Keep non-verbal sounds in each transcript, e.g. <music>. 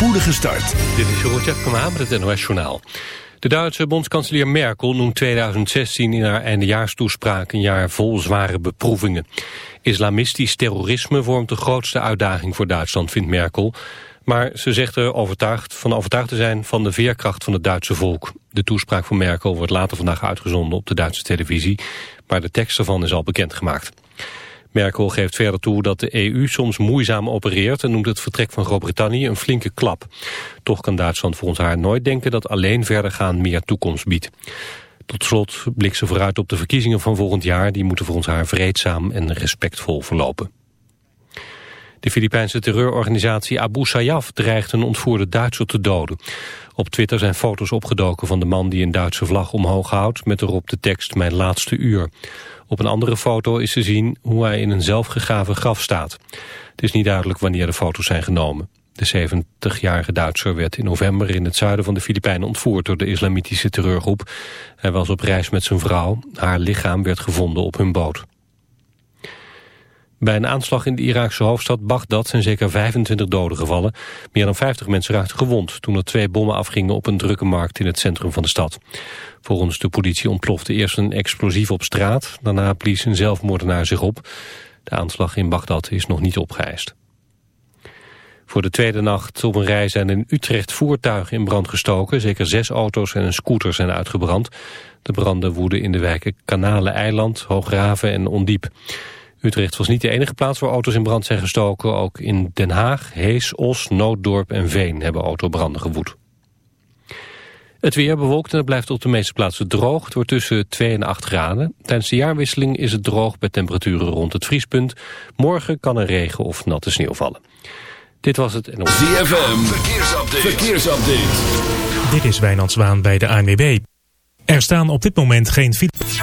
spoedige start. Dit is Jeroen Tjepkema met het NOS Journaal. De Duitse bondskanselier Merkel noemt 2016 in haar eindejaarstoespraak een jaar vol zware beproevingen. Islamistisch terrorisme vormt de grootste uitdaging voor Duitsland, vindt Merkel. Maar ze zegt er overtuigd, van overtuigd te zijn van de veerkracht van het Duitse volk. De toespraak van Merkel wordt later vandaag uitgezonden op de Duitse televisie, maar de tekst ervan is al bekendgemaakt. Merkel geeft verder toe dat de EU soms moeizaam opereert... en noemt het vertrek van Groot-Brittannië een flinke klap. Toch kan Duitsland volgens haar nooit denken dat alleen verder gaan meer toekomst biedt. Tot slot blikt ze vooruit op de verkiezingen van volgend jaar. Die moeten volgens haar vreedzaam en respectvol verlopen. De Filipijnse terreurorganisatie Abu Sayyaf dreigt een ontvoerde Duitser te doden. Op Twitter zijn foto's opgedoken van de man die een Duitse vlag omhoog houdt... met erop de tekst Mijn laatste uur. Op een andere foto is te zien hoe hij in een zelfgegraven graf staat. Het is niet duidelijk wanneer de foto's zijn genomen. De 70-jarige Duitser werd in november in het zuiden van de Filipijnen ontvoerd door de islamitische terreurgroep. Hij was op reis met zijn vrouw. Haar lichaam werd gevonden op hun boot. Bij een aanslag in de Iraakse hoofdstad Bagdad zijn zeker 25 doden gevallen. Meer dan 50 mensen raakten gewond toen er twee bommen afgingen op een drukke markt in het centrum van de stad. Volgens de politie ontplofte eerst een explosief op straat. Daarna blies een zelfmoordenaar zich op. De aanslag in Bagdad is nog niet opgeëist. Voor de tweede nacht op een rij zijn in Utrecht voertuigen in brand gestoken. Zeker zes auto's en een scooter zijn uitgebrand. De branden woeden in de wijken Kanalen Eiland, Hoograven en Ondiep. Utrecht was niet de enige plaats waar auto's in brand zijn gestoken. Ook in Den Haag, Hees, Os, Nooddorp en Veen hebben autobranden gewoed. Het weer bewolkt en het blijft op de meeste plaatsen droog. Het wordt tussen 2 en 8 graden. Tijdens de jaarwisseling is het droog bij temperaturen rond het vriespunt. Morgen kan er regen of natte sneeuw vallen. Dit was het. En ZFM, verkeersupdate. verkeersupdate. Dit is Wijnand Zwaan bij de ANWB. Er staan op dit moment geen files.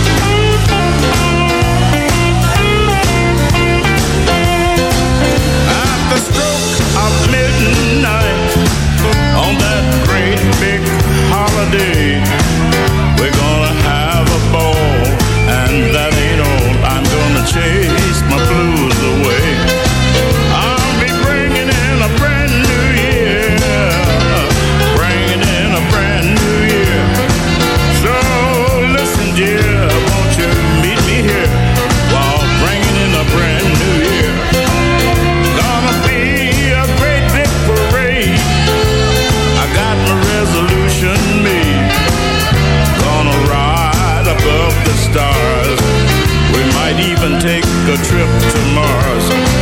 the stroke of midnight on that great big holiday, we're gonna and take a trip to Mars.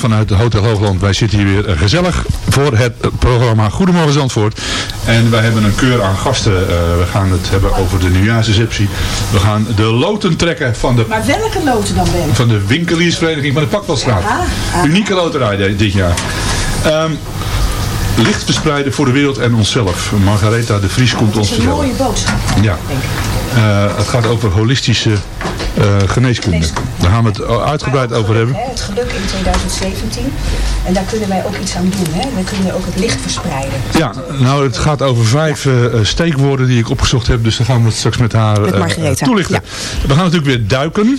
Goedemorgen vanuit Hotel Hoogland. Wij zitten hier weer gezellig voor het programma Goedemorgen Zandvoort. En wij hebben een keur aan gasten. Eh, we gaan het hebben over de nieuwjaarsreceptie. We gaan de loten trekken van de, Maar welke loten dan, Ben? van de winkeliersvereniging van de Pakbalstraat. Aha, aha. Unieke loterij dit jaar. Ehm, licht verspreiden voor de wereld en onszelf. Margaretha de Vries komt Dat ons is een vertellen. mooie boodschap. Ja. Eh, het gaat over holistische geneeskunde. Daar gaan we het uitgebreid over hebben. Het geluk in 2017. En daar kunnen wij ook iets aan doen. Hè? We kunnen ook het licht verspreiden. Ja, nou het gaat over vijf eh, eh, steekwoorden die ik opgezocht heb. Dus dan gaan we het straks met haar Met eh, toelichten. We gaan natuurlijk weer duiken.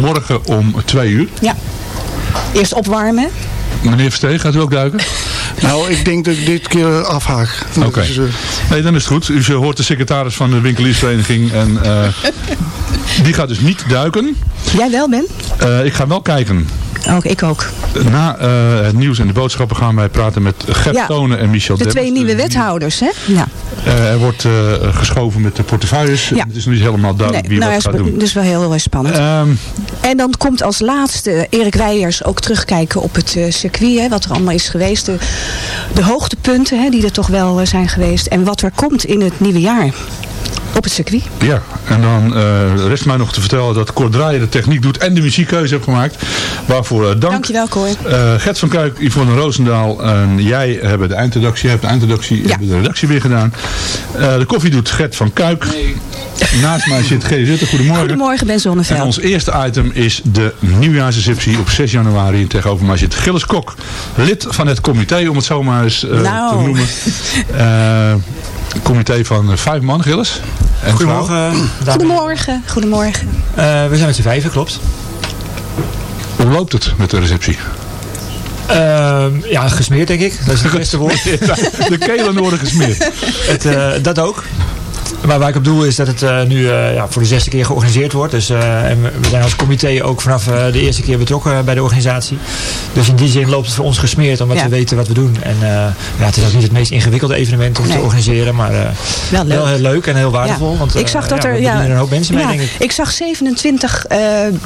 Morgen om twee uur. Ja. Eerst opwarmen. Meneer Versteeg, gaat u ook duiken? <laughs> Nou, ik denk dat ik dit keer afhaak. Oké. eh, Nee, dan is het goed. U hoort de secretaris van de winkeliersvereniging. En eh, die gaat dus niet duiken. Jij wel, Ben? Eh, ik ga wel kijken. Ook, ik ook. Na eh, het nieuws en de boodschappen gaan wij praten met Gert Ja, Tonen en Michel De twee nieuwe wethouders, hè? Ja. Eh, er wordt eh, geschoven met de portefeuilles. Ja. Het is nog niet helemaal duidelijk wie nou, wat gaat doen. dus wel heel, heel spannend. Ehm, En dan komt als laatste Erik Weijers ook terugkijken op het circuit. Hè, wat er allemaal is geweest. De, de hoogtepunten hè, die er toch wel zijn geweest. En wat er komt in het nieuwe jaar. Op het circuit. ja, en dan eh, rest mij nog te vertellen dat Cor Draaier de techniek doet en de muziekkeuze heeft gemaakt. Waarvoor eh, dank. Dankjewel Cor. Eh, Gert van Kuik, Yvonne Roosendaal en jij hebben de eindredactie. Jij hebt de eindredactie, hebben de redactie weer gedaan. Eh, de koffie doet Gert van Kuik. Naast mij zit G. Zutter. Goedemorgen. Goedemorgen Ben En Zonneveld. ons eerste item is de nieuwjaarsreceptie op 6 januari. En tegenover mij zit Gilles Kok, lid van het comité, om het zo maar eens eh, Nou. te noemen. <laughs> Comité van eh, vijf man, Gilles. En. Goedemorgen. Goedemorgen. Goedemorgen. Eh, we zijn met z'n vijven, klopt. Hoe loopt het met de receptie? Ehm, ja, gesmeerd denk ik. Dat is het beste woord. <laughs> De kelen worden gesmeerd. het, eh, dat ook. Maar waar ik op doel is dat het eh, nu eh, ja, voor de zesde keer georganiseerd wordt. Dus, eh, en we- zijn als comité ook vanaf de eerste keer betrokken bij de organisatie. Dus in die zin loopt het voor ons gesmeerd omdat Ja. we weten wat we doen. En ja, het is ook niet het meest ingewikkelde evenement om Nee. te organiseren. Maar Wel leuk. heel leuk en heel waardevol. Ja. Want, ik zag dat er. Ja, een hoop mensen mee denk ik. ik zag 27 eh,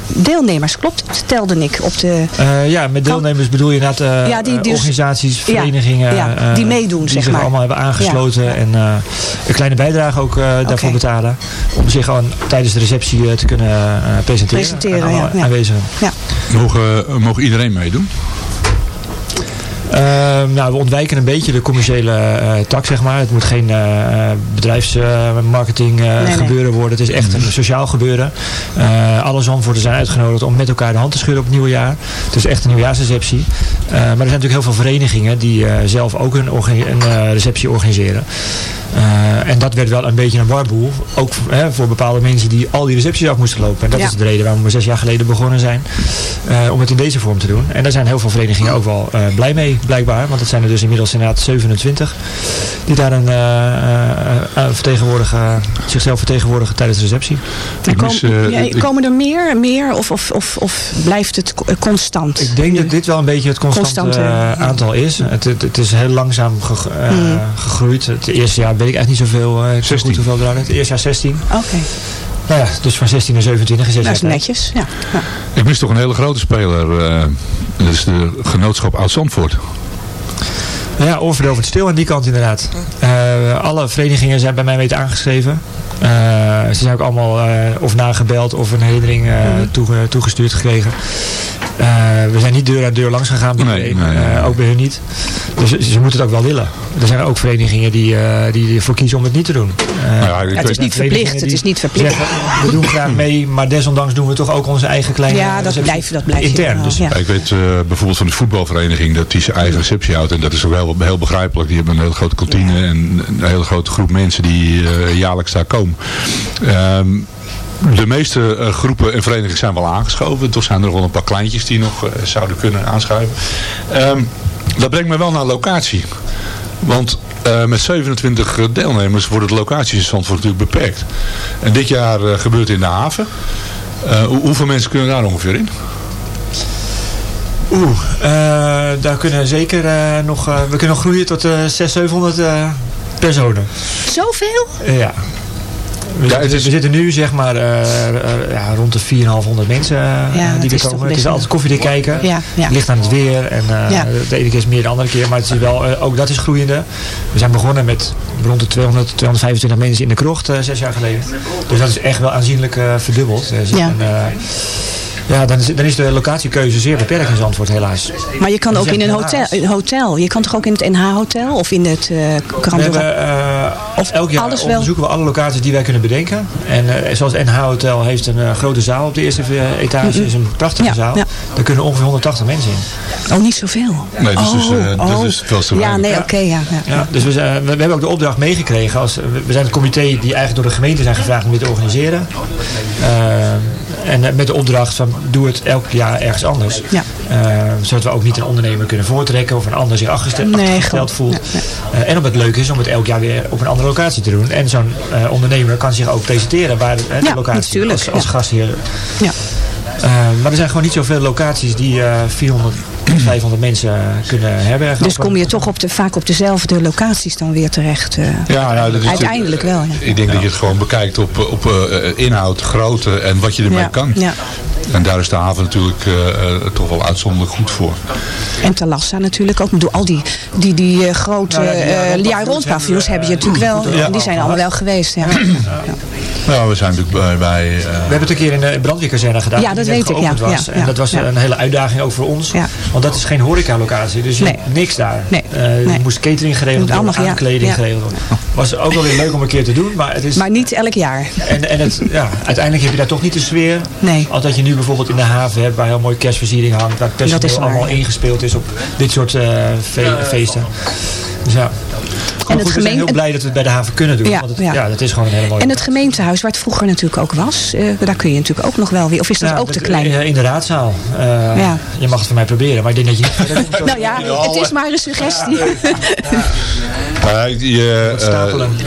deelnemers, klopt? Dat telde ik op de. Ja, met deelnemers bedoel je inderdaad Ja, die dus- organisaties, verenigingen. die meedoen, die zeg zich maar. allemaal hebben aangesloten en een kleine bijdrage ook daarvoor Oké. betalen. Om zich gewoon tijdens de receptie eh, te kunnen eh, presenteren. Presenteren, aan ja, ja. aanwezigen. Ja. Mogen, eh, mogen iedereen meedoen? Ehm, nou, we ontwijken een beetje de commerciële eh, tak, zeg maar. Het moet geen eh, bedrijfsmarketing nee. gebeuren worden. Het is echt een sociaal gebeuren. Eh, alle Zandvoorten zijn uitgenodigd om met elkaar de hand te schudden op het nieuwe jaar. Het is echt een nieuwjaarsreceptie. Eh, maar er zijn natuurlijk heel veel verenigingen die eh, zelf ook een, eh, receptie organiseren. Eh, en dat werd wel een beetje een warboel. Ook hè, voor bepaalde mensen die al die recepties af moesten lopen. En dat Ja. is de reden waarom we zes jaar geleden begonnen zijn. eh, om het in deze vorm te doen. En daar zijn heel veel verenigingen ook wel eh, blij mee, blijkbaar. Want het zijn er dus inmiddels inderdaad 27 die daar een, eh, eh, eh, vertegenwoordigen, zichzelf vertegenwoordigen tijdens de receptie. En kom- eh, ja, ik- komen er meer, meer of, of, of, of blijft het co- constant? Ik denk dat dit wel een beetje het constante, aantal is. Het, het, het is heel langzaam ge- eh, Hmm. gegroeid. Het eerste jaar weet ik echt niet zoveel. eh, 16. Goed hoeveel er aan het eerste jaar 16. Oké, Nou ja, dus van 16 naar 27 is dat is netjes. Ja. Ja. Ik mis toch een hele grote speler. eh, dat is de genootschap Oud-Zandvoort. Ja, oorverdovend stil aan die kant inderdaad. Eh, alle verenigingen zijn bij mij weten aangeschreven. Eh, ze zijn ook allemaal eh, of nagebeld of een herinnering eh, toege- toegestuurd gekregen. Eh, we zijn niet deur aan deur langs gegaan bij Nee, iedereen. nee, nee. Eh, ook bij hun niet. Dus ze, ze moeten het ook wel willen. Er zijn ook verenigingen die, eh, die ervoor kiezen om het niet te doen. Eh, Nou het is niet verplicht. Het is niet verplicht. zeggen, we doen graag mee, maar desondanks doen we toch ook onze eigen kleine Ja, dat receptie blijft, dat blijft intern. Dus ja. Ik weet eh, bijvoorbeeld van de voetbalvereniging dat die zijn eigen receptie houdt. En dat is ook heel, heel begrijpelijk. Die hebben een hele grote kantine en een hele grote groep mensen die eh, jaarlijks daar komen. Ehm, de meeste eh, groepen en verenigingen zijn wel aangeschoven. Toch zijn er nog wel een paar kleintjes die nog eh, zouden kunnen aanschuiven. Ehm, dat brengt me wel naar locatie. Want eh, met 27 deelnemers worden de locaties in Zandvoort natuurlijk beperkt. En dit jaar gebeurt het in de haven. Eh, hoe- hoeveel mensen kunnen daar ongeveer in? Oeh, eh, daar kunnen zeker eh, nog, eh, we kunnen nog groeien tot eh 600, 700 eh, personen. Zoveel? Ja. We, Ja, zitten, is- we zitten nu zeg maar eh, eh, ja, rond de 4,500 mensen eh, Ja, die er komen. Het is altijd koffiedik kijken. Ja, ja. Het ligt aan het weer. En eh, Ja. de ene keer is meer de andere keer. Maar het is wel, eh, ook dat is groeiende. We zijn begonnen met rond de 200, 225 mensen in de krocht eh, zes jaar geleden. Dus dat is echt wel aanzienlijk eh, verdubbeld. Dus, Ja. en, eh, ja, dan is, dan is de locatiekeuze zeer beperkt in Zandvoort helaas. Maar je kan Dat ook in een hotel, een hotel. Je kan toch ook in het NH-hotel of in het uh, We hebben, of elk jaar alles wel- onderzoeken we alle locaties die wij kunnen bedenken. En eh, zoals het NH Hotel heeft een eh, grote zaal op de eerste eh, etage. is een prachtige Ja, zaal. ja. Daar kunnen ongeveer 180 mensen in. Oh, niet zoveel. Nee, dus, dus, oh, dat oh. is veel te Ja, weinig. nee, Ja. oké, ja. ja. Ja, dus we, zijn- we, we hebben ook de opdracht meegekregen. Als, we we zijn het comité die eigenlijk door de gemeente zijn gevraagd om dit te organiseren. En eh, met de opdracht van doe het elk jaar ergens anders. Ja. Eh, zodat we ook niet een ondernemer kunnen voortrekken of een ander zich achtergesteld, Nee, voelt. Eh, en omdat het leuk is om het elk jaar weer op een andere locatie te doen. En zo'n ondernemer kan zich ook presenteren waar de, Ja, locatie natuurlijk, als, als ja. gastheer. Ja. Maar er zijn gewoon niet zoveel locaties die eh 400 tot 500 mensen kunnen herbergen. Dus kom je toch op de, vaak op dezelfde locaties dan weer terecht. eh. Ja, nou, dat is Uiteindelijk wel, ja. Ik denk dat je het gewoon bekijkt op, op eh, inhoud, grootte en wat je ermee Ja, kan. ja. En daar is de haven natuurlijk eh, toch wel uitzonderlijk goed voor. En Talassa natuurlijk ook. Ik bedoel, al die, die, die eh, grote Nou ja, die eh, heb je natuurlijk wel. Ja. Die zijn allemaal wel geweest. Ja, <clears throat> Nou, we zijn natuurlijk bij... bij eh, We hebben het een keer in de brandweerkazerne gedaan. Ja, die dat net weet ik, geopend ja, Was. ja, en dat was ja. een hele uitdaging ook voor ons. Ja. Want dat is geen horecalocatie. Dus je Nee. hebt niks daar. Nee. Eh, er Nee. moest catering geregeld worden, allemaal, ja. aankleding Ja. geregeld worden. Was ook wel weer leuk om een keer te doen. Maar, het is, maar niet elk jaar. en, en het, ja, uiteindelijk heb je daar toch niet de sfeer. Nee. Als dat je nu bijvoorbeeld in de haven hebt waar heel mooi kerstversiering hangt. Waar het Dat is personeel allemaal ingespeeld is op dit soort eh, fe- feesten. Dus ja. Maar het goed, we zijn heel blij dat we het bij de haven kunnen doen. Ja, want het, ja. ja. dat is gewoon een hele mooie En het gemeentehuis, waar het vroeger natuurlijk ook was, eh, daar kun je natuurlijk ook nog wel weer. Of is dat Ja, ook te klein? eh, In de raadzaal. Eh, Ja. Je mag het van mij proberen, maar ik denk dat je niet. <laughs> Nou ja, het is maar een suggestie. <laughs> je,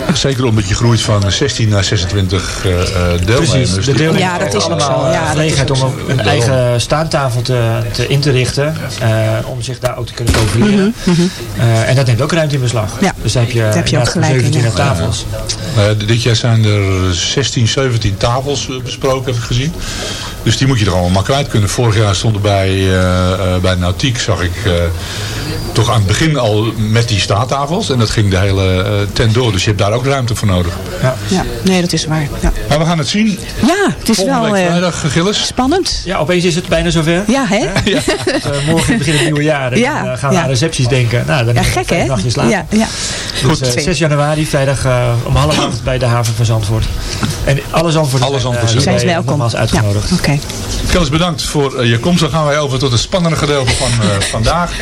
eh, zeker omdat je groeit van 16 naar 26 eh, eh, deelnemers. Precies, de deelnemers Ja, dat is ook allemaal zo. Ja, gelegenheid om een, eigen staantafel te, te in te richten. eh, om zich daar ook te kunnen profileren. Eh, en dat neemt ook ruimte in beslag. Mhm, Ja, Dus heb je, daar heb je ook gelijk in, 17 ja. tafels. Eh, dit jaar zijn er 16, 17 tafels besproken, heb ik gezien. Dus die moet je er allemaal maar kwijt kunnen. Vorig jaar stond er bij, eh, eh, bij Nautiek, zag ik eh, toch aan het begin al met die staattafels. En dat ging de hele eh, tent door. Dus je hebt daar ook ruimte voor nodig. Ja. Ja, nee, dat is waar. Ja, Maar we gaan het zien. ja het is Volgende wel week eh, vrijdag, Gilles. spannend. ja, opeens is het bijna zover. Ja, hè? <laughs> Eh, morgen begint het nieuwe jaar. En Ja, dan gaan we ja. aan recepties denken. Nou, dan Ja, gek hè? nachtjes slapen. Ja, ja. Dus, eh, 6 januari, vrijdag om half acht bij de haven van Zandvoort. En alle Zandvoort Alle Zandvoorters zijn, Zijn ze welkom? nogmaals uitgenodigd. Ja, Oké. Gilles, bedankt voor je komst. Dan gaan wij over tot het spannende gedeelte van eh, vandaag.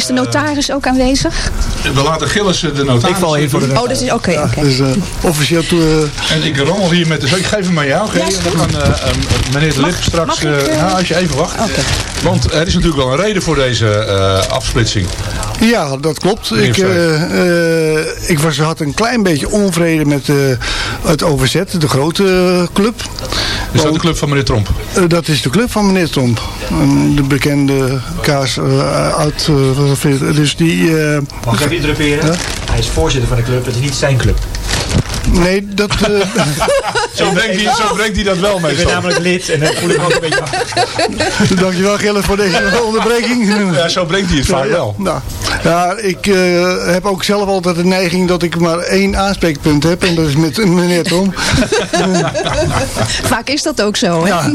Is de notaris ook aanwezig? We laten Gilles eh, de notaris Ik val in voor de doen. Oh, dat is oké. oké. Dus eh, officieel toe, eh, En ik rommel hier met de... Ik geef hem aan jou, G. Ja, dan kan eh, eh, meneer de Lip straks... mag ik, nou, als je even wacht. Oké. Want er is natuurlijk wel een reden voor deze eh, afsplitsing. ja, dat klopt. Ik, eh, eh, ik was, had een klein beetje onvrede met eh, het overzet, de grote club. Is dat de club van meneer Tromp? Eh, dat is de club van meneer Tromp. De bekende kaas eh, uit... eh, dus die... eh, Mag ik even interrumperen? Hij is voorzitter van de club, het is niet zijn club. Nee, dat... eh, <laughs> Zo brengt hij, zo brengt hij dat wel Ik ben namelijk lid en dan voel ik me ook een beetje achter. <laughs> dankjewel Gilles voor deze onderbreking. <laughs> Ja, zo brengt hij het vaak Ja, wel. Nou, ja, ik eh, heb ook zelf altijd de neiging dat ik maar één aanspreekpunt heb. En dat is met meneer Tom. Vaak is dat ook zo, hè? Ja.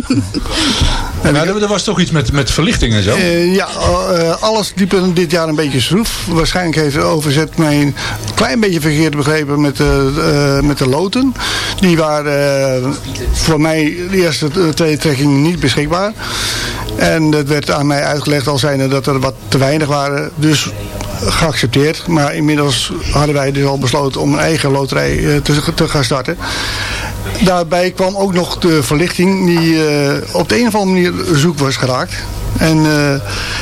Maar er er was toch iets met, met verlichting en zo? Eh, ja, eh, alles liep er dit jaar een beetje schroef. Waarschijnlijk heeft de overzet mij een klein beetje verkeerd begrepen met de, eh, met de loten. Die waren eh, voor mij de eerste twee trekkingen niet beschikbaar. En dat werd aan mij uitgelegd al zijnde dat er wat te weinig waren. Dus geaccepteerd. Maar inmiddels hadden wij dus al besloten om een eigen loterij eh, te, gaan starten. Daarbij kwam ook nog de verlichting die op de een of andere manier zoek was geraakt. En, eh,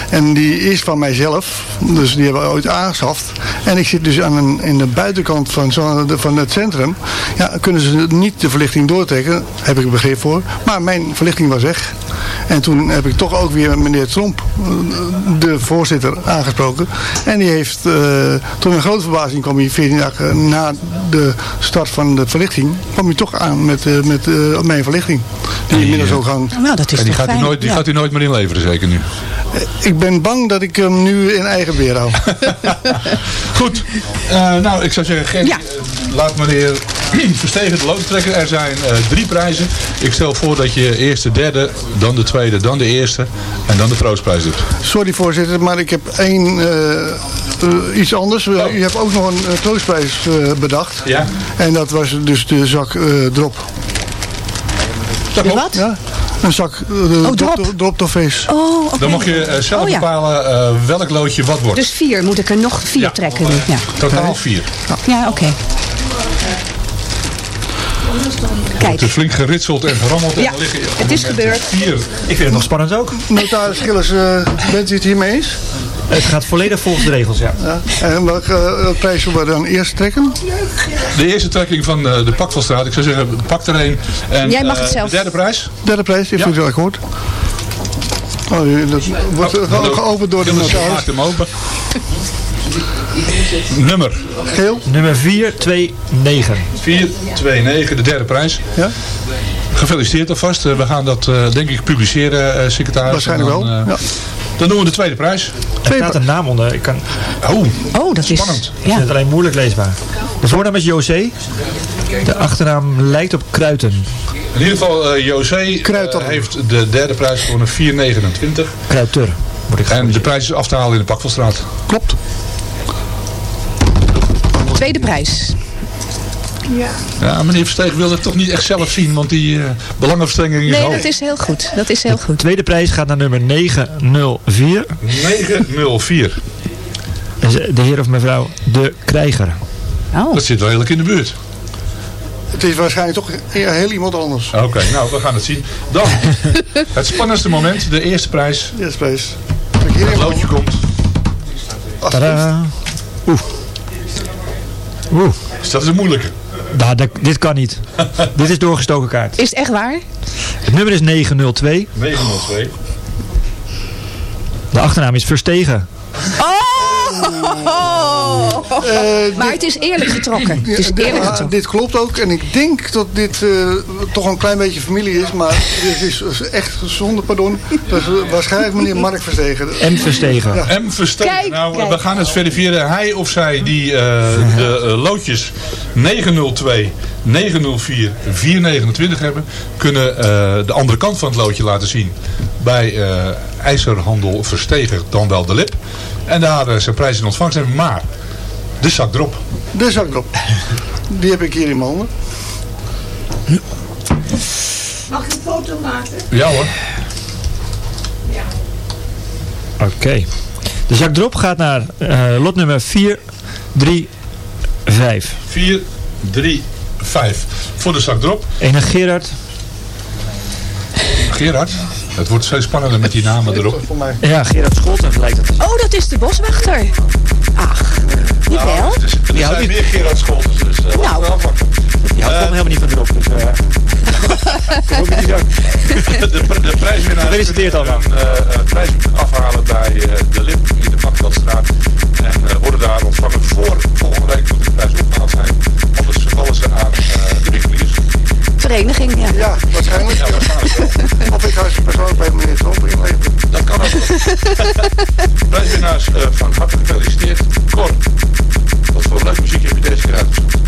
en die is van mijzelf. Dus die hebben we ooit aangeschaft. En ik zit dus aan een, in de buitenkant van, zo, van het centrum. Ja, kunnen ze niet de verlichting doortrekken. Heb ik begrip voor. Maar mijn verlichting was weg. En toen heb ik toch ook weer meneer Tromp, eh, de voorzitter, aangesproken. En die heeft, eh, tot mijn grote verbazing kwam hij 14 dagen na de start van de verlichting, kwam hij toch aan met, eh, met mijn verlichting. Die inmiddels ook hangt. Nou, dat is En die toch gaat, u fijn. nooit, die Ja. gaat u nooit meer inleveren zeker nu? Ik ben bang dat ik hem nu in eigen beheer hou. <laughs> Goed, Eh, nou ik zou zeggen, Gerry, Ja. eh, laat meneer <clears throat> Verstegen de lood trekken. Er zijn eh, drie prijzen. Ik stel voor dat je eerst de derde, dan de tweede, dan de eerste en dan de troostprijs doet. Sorry voorzitter, maar ik heb één eh, eh, iets anders. U hebt ook nog een uh, troostprijs eh, bedacht. Ja. En dat was dus de zak eh, drop. Dat klopt. Wat? Ja? Een zak eh, drop. drop toffees. Oh, oké. Dan mag je eh, zelf Oh, ja. bepalen eh, welk loodje wat wordt. Dus vier, moet ik er nog vier Ja. trekken? Ja, Totaal vier. ja oké. Kijk, Het is flink geritseld en gerammeld. en Ja, dan liggen het is gebeurd. Vier. Ik vind het nog spannend ook. Notaris Gillis, eh, bent u het hiermee eens? Het gaat volledig volgens de regels, ja. Ja. En welke eh, prijs zullen we dan eerst trekken? De eerste trekking van eh, de Pakvalstraat. Ik zou zeggen, pak er een. En, Jij mag het eh, zelf. De derde prijs? Derde prijs, heeft u het wel gehoord? Oh, dat wordt Oh, hallo. geopend door de notaris. Maak hem open. Nummer Geel? Nummer 429. 429, de derde prijs. Ja? Gefeliciteerd alvast. Eh, we gaan dat eh, denk ik publiceren, eh, secretaris. Waarschijnlijk En dan, wel. eh, Ja. Dan doen we de tweede prijs. Er staat een naam onder. Ik kan, Oh, oh, dat is... Spannend. ik vind Ja. het alleen moeilijk leesbaar. De voornaam is José. De achternaam lijkt op Kruiten. in ieder geval eh José Kruiter. heeft de derde prijs een 429. Kruiter, moet ik En de prijs is af te halen in de Pakvalstraat. Klopt. Tweede prijs. Ja, meneer Versteeg wil het toch niet echt zelf zien, want die eh, belangenverstrengeling is Nee, hoog. dat is heel goed. Dat is heel De goed. tweede prijs gaat naar nummer 904. 904. Dat is De heer of mevrouw De Krijger. Oh, Dat zit wel redelijk in de buurt. Het is waarschijnlijk toch heel iemand anders. Oké, nou, we gaan het zien. Dan, <laughs> het spannendste moment, de eerste prijs. Eerste prijs. Het loodje komt. Tadaa. Oeh. Oeh. Dus dat is een moeilijke. Nou, dat- dit kan niet. <laughs> dit is doorgestoken kaart. is het echt waar? Het nummer is 902. 902. De achternaam is Verstegen. Oh! Eh, Maar het is eerlijk getrokken. Het is dit, eerlijk ah, getrokken. dit klopt ook. En ik denk dat dit eh, toch een klein beetje familie is. Maar dit is echt, zonder pardon, dat is waarschijnlijk meneer Mark Verstegen. M. Verstegen. M. Verstegen. Kijk, nou, kijk. we gaan het verifiëren. Hij of zij die eh, de eh, loodjes 902, 904, 429 hebben, kunnen eh, de andere kant van het loodje laten zien bij eh, IJzerhandel Verstegen, dan wel de lip. En daar eh, zijn prijs in ontvangst hebben. Maar de zak erop. De zak erop. Die heb ik hier in mijn handen. Ja hoor. Oké. De zak erop gaat naar eh, lot nummer 435. 4, 3, 5. Voor de zak erop. Ene Gerard. Gerard, het wordt steeds spannender met die namen erop. Ja, Gerard Scholten lijkt het. Oh, dat is de boswachter. Ach, niet wel. Nou, het is, er houdt zijn niet- meer Gerard Scholtens, dus eh, laten we Nou. afwachten. Die houdt gewoon helemaal niet van erop. Dus, eh, <laughs> in die zak. De, de prijswinnaar Gefeliciteerd allemaal. een eh, eh, prijs afhalen bij eh, de Lip in de Bakveldstraat. En eh, worden daar ontvangen voor volgende week moet de prijs opgehaald zijn. Anders vervallen ze aan eh, de winkeliers. Vereniging, ja. Ja, waarschijnlijk. <laughs> Ja, waarschijnlijk wel. Of ik persoonlijk bij meneer Tromp inleveren. Dat kan ook. <laughs> Prijswinnaars eh, van harte gefeliciteerd. Cor, wat voor leuk muziek heb je deze keer uitgezocht?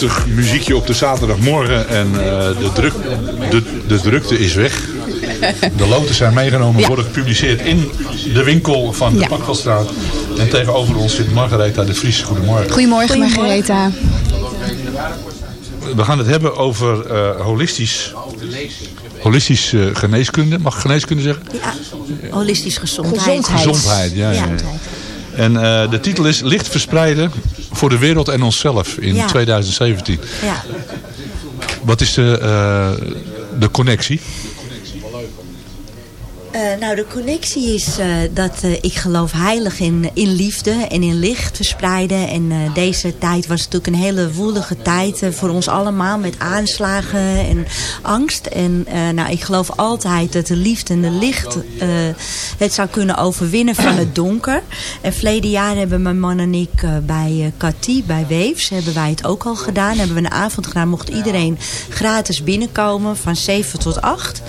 Rustig muziekje op de zaterdagmorgen. En eh, de, druk, de, de drukte is weg. De loten zijn meegenomen, Ja. worden gepubliceerd in de winkel van de Ja. Pakvelstraat. En tegenover ons zit Margaretha de Vries. Goedemorgen. Goedemorgen, Margaretha. We gaan het hebben over eh, holistisch, holistisch geneeskunde. Mag ik geneeskunde zeggen? Ja, holistisch gezondheid. Gezondheid. Gezondheid, ja. ja, ja. En eh, de titel is Licht verspreiden voor de wereld en onszelf in Ja. 2017. Ja. Wat is de, eh, de connectie? Nou, de connectie is eh, dat eh, ik geloof heilig in, in liefde en in licht verspreiden. En eh, deze tijd was natuurlijk een hele woelige tijd voor ons allemaal met aanslagen en angst. En nou, ik geloof altijd dat de liefde en de licht het zou kunnen overwinnen van het donker. En verleden jaar hebben mijn man en ik bij Cathy, bij Weefs, hebben wij het ook al gedaan. Hebben we een avond gedaan, mocht iedereen gratis binnenkomen van 7 tot 8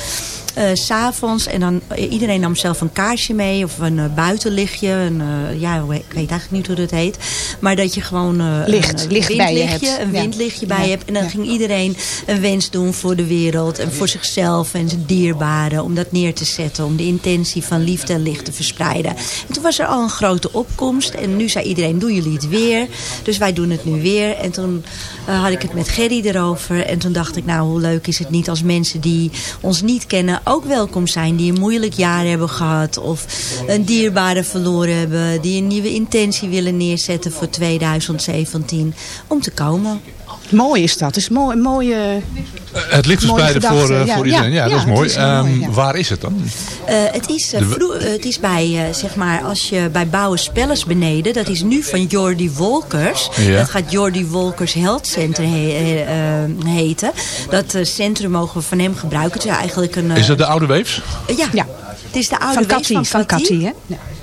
s s'avonds. En dan eh, iedereen nam zelf een kaarsje mee of een eh, buitenlichtje. Een, ja, ik weet eigenlijk niet hoe dat heet. Maar dat je gewoon Licht, een, licht bij je hebt. een Ja. windlichtje bij Ja. hebt. En dan Ja. ging iedereen een wens doen voor de wereld en voor zichzelf en zijn dierbaren. Om dat neer te zetten, om de intentie van liefde en licht te verspreiden. En toen was er al een grote opkomst. En nu zei iedereen, doen jullie het weer? Dus wij doen het nu weer. En toen had ik het met Gerry erover. En toen dacht ik, nou hoe leuk is het niet als mensen die ons niet kennen ook welkom zijn. Die een moeilijk jaar hebben gehad. Of een dierbare verloren hebben. Die een nieuwe intentie willen neerzetten voor 2017. Om te komen. Mooi is dat. Het is mooi, een mooie... Het licht Mooie verspreiden voor, eh, ja. voor iedereen. Ja, Ja, dat is ja, mooi. is mooi, Ehm, ja. Waar is het dan? Eh, het, is, eh, De- eh, het is bij, eh, zeg maar, als je bij Bouwen Spellers beneden, dat is nu van Jordi Wolkers. Ja. Dat gaat Jordi Wolkers Health Center he- eh, eh, heten. Dat eh, centrum mogen we van hem gebruiken. Het is eigenlijk een... eh, Is dat de oude weefs? eh, ja. Ja. het is de oude Van Cathy, van van Cathy. Cathy, hè?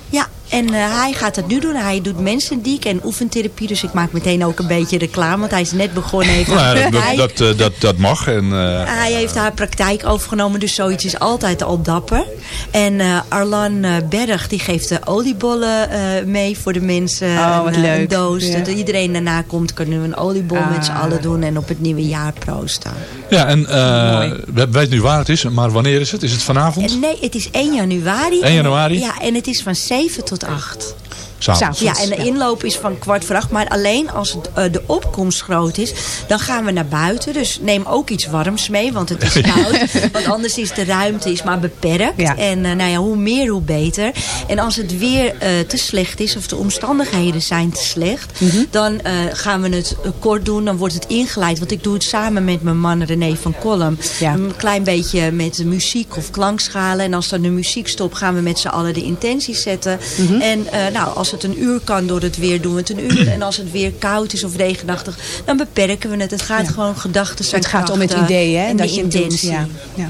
Ja. En eh, hij gaat het nu doen. Hij doet mensendiek en oefentherapie. Dus ik maak meteen ook een beetje reclame. Want hij is net begonnen. Heeft Nou, ja, dat, hij, dat, dat, eh, dat, dat mag. En, eh, hij heeft haar praktijk overgenomen. Dus zoiets is altijd al dapper. En eh, Arlan Berg die geeft de oliebollen eh, mee voor de mensen. Oh, wat een, leuk. Een doos. Ja. Dat iedereen daarna komt. Kunnen we een oliebol met z'n Ah. allen doen. En op het nieuwe jaar proosten. ja, en eh, we weten nu waar het is. Maar wanneer is het? Is het vanavond? Nee, het is 1 januari. 1 januari? Ja, en het is van 7 tot 8. S'avonds. Ja, en de inloop is van kwart voor acht. Maar alleen als eh, de opkomst groot is, dan gaan we naar buiten. Dus neem ook iets warms mee, want het is <laughs> koud. want anders is de ruimte is maar beperkt. Ja. En eh, nou ja, hoe meer, hoe beter. En als het weer eh, te slecht is, of de omstandigheden zijn te slecht... Mhm. dan gaan we het kort doen. Dan wordt het ingeleid. Want ik doe het samen met mijn man René van Kolm. Ja. Een klein beetje met muziek of klankschalen. En als dan de muziek stopt, gaan we met z'n allen de intenties zetten. Mhm. En nou, als het een uur kan door het weer, doen we het een uur. En als het weer koud is of regenachtig, dan beperken we het. Het gaat Ja. gewoon gedachten zijn Het gaat om het idee, hè? En dat je intentie. Ja. Ja.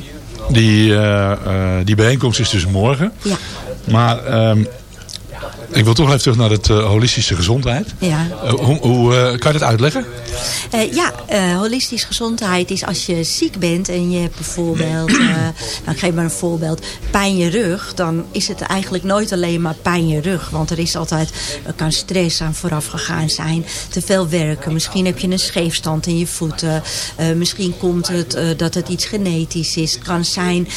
Die, eh, eh, die bijeenkomst is dus morgen. Ja. Maar ehm, ik wil toch even terug naar het eh, holistische gezondheid. Ja. Eh, hoe hoe eh, kan je dat uitleggen? Ja, eh, holistisch gezondheid is als je ziek bent en je hebt bijvoorbeeld, nou, ik geef maar een voorbeeld, pijn je rug. Dan is het eigenlijk nooit alleen maar pijn je rug. Want er is altijd, er kan stress aan vooraf gegaan zijn. Te veel werken. Misschien heb je een scheefstand in je voeten. Misschien komt het dat het iets genetisch is. Het kan zijn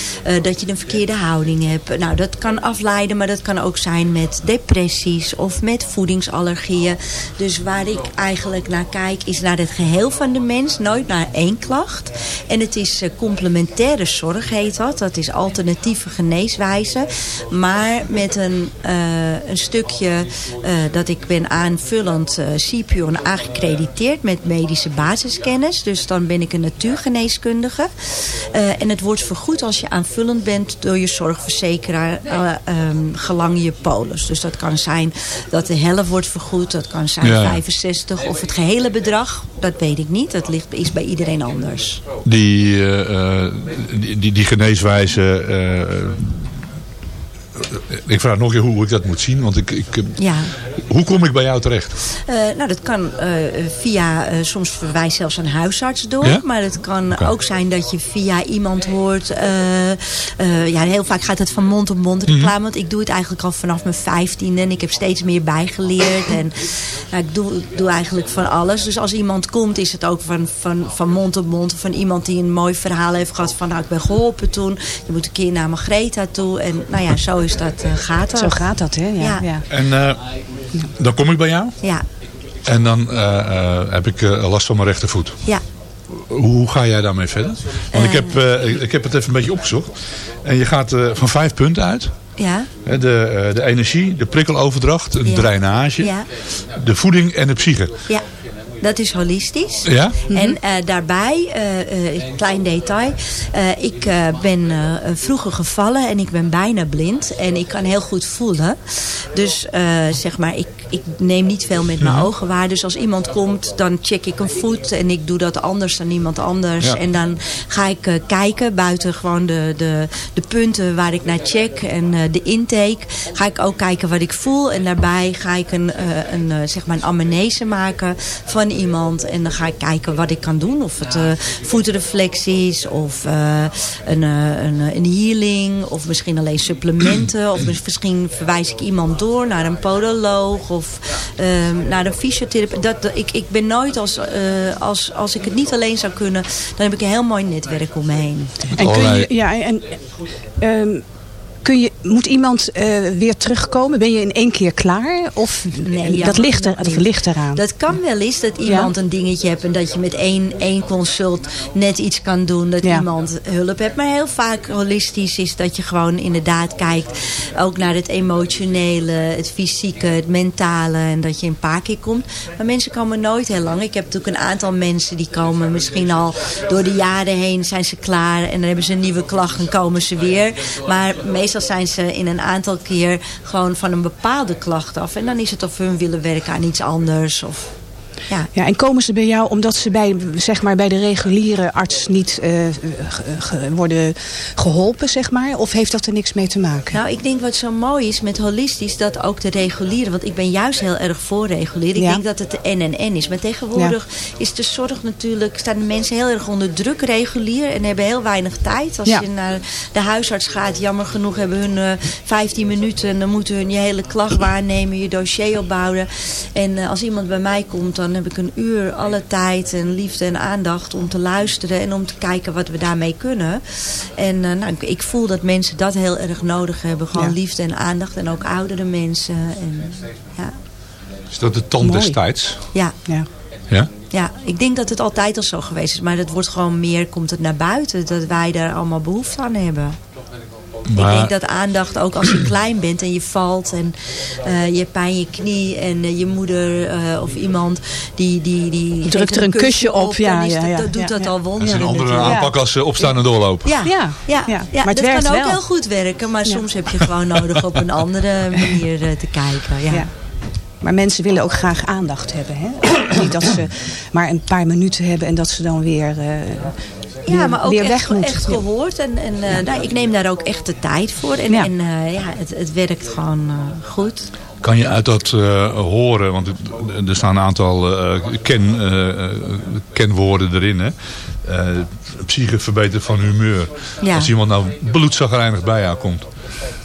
dat je een verkeerde houding hebt. Nou, dat kan afleiden, maar dat kan ook zijn met of met voedingsallergieën. Dus waar ik eigenlijk naar kijk is naar het geheel van de mens, nooit naar één klacht. En het is eh, complementaire zorg heet dat. Dat is alternatieve geneeswijze. Maar met een, eh, een stukje eh, dat ik ben aanvullend uh, CPUR aangecrediteerd met medische basiskennis. Dus dan ben ik een natuurgeneeskundige. En het wordt vergoed als je aanvullend bent door je zorgverzekeraar uh, gelang je polis. Dus dat kan zijn dat de helft wordt vergoed. Dat kan zijn Ja. 65 of het gehele bedrag. Dat weet ik niet. Dat ligt, is bij iedereen anders. Die, eh, eh, die, die, die geneeswijze... eh, Ik vraag nog een keer hoe ik dat moet zien. Want ik, ik, Ja. hoe kom ik bij jou terecht? Eh, nou, dat kan eh, via, eh, soms verwijs zelfs een huisarts door. Ja? Maar het kan ook zijn dat je via iemand hoort. ja, heel vaak gaat het van mond op mond Mhm. reclame. Want ik doe het eigenlijk al vanaf mijn vijftiende. En ik heb steeds meer bijgeleerd. En nou, ik doe, doe eigenlijk van alles. Dus als iemand komt, is het ook van, van, van mond op mond. Van iemand die een mooi verhaal heeft gehad. Van nou, ik ben geholpen toen. Je moet een keer naar Margreta toe. En nou ja, zo is dat, eh, gaat dat. Zo gaat dat, hè? Ja, Ja. ja. En eh, dan kom ik bij jou. Ja, En dan eh, eh, heb ik eh, last van mijn rechtervoet. ja. Hoe ga jij daarmee verder? Want ik, heb, eh, ik heb het even een beetje opgezocht. En je gaat eh, van vijf punten uit. Ja, Hè, De, eh, de energie, de prikkeloverdracht, een Ja. drainage, ja, de voeding en de psyche. ja. Dat is holistisch. Ja? En eh, daarbij, eh, eh, een klein detail. eh, ik eh, ben eh, vroeger gevallen en ik ben bijna blind. En ik kan heel goed voelen. Dus eh, zeg maar, ik, ik neem niet veel met mijn ogen waar. Dus als iemand komt, dan check ik een voet. En ik doe dat anders dan iemand anders. Ja. En dan ga ik eh, kijken buiten gewoon de, de, de punten waar ik naar check. En eh, de intake. Ga ik ook kijken wat ik voel. En daarbij ga ik een, eh, een, zeg maar een amnese maken van iemand. En dan ga ik kijken wat ik kan doen. Of het voetenreflex is. Of een, een, een healing. Of misschien alleen supplementen. Of misschien verwijs ik iemand door naar een podoloog. Of ehm, naar een fysiotherapeut. Dat, dat- ik, ik ben nooit als, eh, als, als ik het niet alleen zou kunnen. Dan heb ik een heel mooi netwerk om me heen. En kun je, ja, en, ehm, kun je, moet iemand eh, weer terugkomen? Ben je in één keer klaar? Of Nee, ja, dat, ligt er, dat ligt eraan. Dat kan wel eens dat iemand een dingetje hebt en dat je met één, één consult net iets kan doen. Dat Ja. iemand hulp hebt. Maar heel vaak holistisch is dat je gewoon inderdaad kijkt ook naar het emotionele, het fysieke, het mentale. En dat je een paar keer komt. Maar mensen komen nooit heel lang. Ik heb natuurlijk een aantal mensen die komen misschien al door de jaren heen zijn ze klaar. En dan hebben ze een nieuwe klacht en komen ze weer. Maar meestal zijn ze in een aantal keer gewoon van een bepaalde klacht af. En dan is het of hun willen werken aan iets anders. Of, ja. Ja, en komen ze bij jou omdat ze bij, zeg maar, bij de reguliere arts niet eh, ge- worden geholpen, zeg maar? Of heeft dat er niks mee te maken? Nou, ik denk wat zo mooi is met holistisch, dat ook de reguliere, want ik ben juist heel erg voor regulieren. Ik Ja. denk dat het de N en N is. Maar tegenwoordig is de zorg natuurlijk, staan de mensen heel erg onder druk regulier en hebben heel weinig tijd. Als Ja. je naar de huisarts gaat, jammer genoeg hebben hun eh 15 minuten en dan moeten hun je hele klacht waarnemen, je dossier opbouwen. En eh, als iemand bij mij komt, dan heb ik een uur alle tijd en liefde en aandacht om te luisteren en om te kijken wat we daarmee kunnen. En eh, nou, ik- ik voel dat mensen dat heel erg nodig hebben. Gewoon Ja. liefde en aandacht en ook oudere mensen. En, ja, Is dat de tand Mooi. destijds? ja, Ja. Ja? ja, ik denk dat het altijd al zo geweest is. Maar het wordt gewoon meer, komt het naar buiten. Dat wij daar allemaal behoefte aan hebben. Ik denk dat aandacht ook als je <clears throat> klein bent en je valt en eh, je hebt pijn in je knie en eh, je moeder eh, of iemand die, die, die Drukt er een kusje op, ja, ja, dat, ja, dat doet ja, dat al dat is wonderen. een andere aanpak als eh, opstaan en doorlopen. Ja, Ja, ja, ja. ja. Maar het dat werkt kan ook wel. heel goed werken. Maar soms heb je gewoon nodig op een andere <laughs> manier te kijken. Ja. Ja. Maar mensen willen ook graag aandacht hebben. Hè? <coughs> Niet dat ze maar een paar minuten hebben en dat ze dan weer, eh, Ja, weer, maar ook weer echt, gehoord. En, en eh, nou, ik neem daar ook echt de tijd voor. En, Ja. en eh, ja, het, het werkt gewoon eh, goed. Kan je uit dat eh, horen, want het- er staan een aantal eh, ken, kenwoorden erin. Hè? Eh, psyche verbetert van humeur. Ja. Als iemand nou bloedzagrijnig bij jou komt.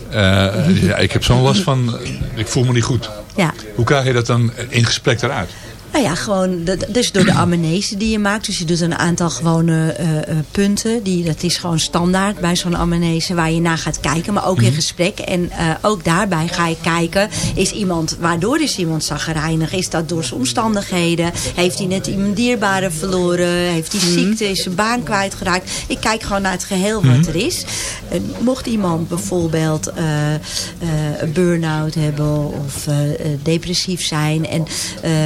Eh, ja, ik heb zo'n last van, ik voel me niet goed. Ja. Hoe krijg je dat dan in gesprek eruit? Nou ja, gewoon, dat- dus door de amnese die je maakt. Dus je doet een aantal gewone eh, eh, punten. Die, dat is gewoon standaard bij zo'n amnese waar je naar gaat kijken. Maar ook in gesprek. En eh, ook daarbij ga je kijken. Is iemand, waardoor is iemand zagrijnig? Is dat door zijn omstandigheden? Heeft hij net iemand dierbare verloren? Heeft hij ziekte? Is zijn baan kwijtgeraakt? Ik kijk gewoon naar het geheel wat er is. Mocht iemand bijvoorbeeld een burn-out hebben of depressief zijn en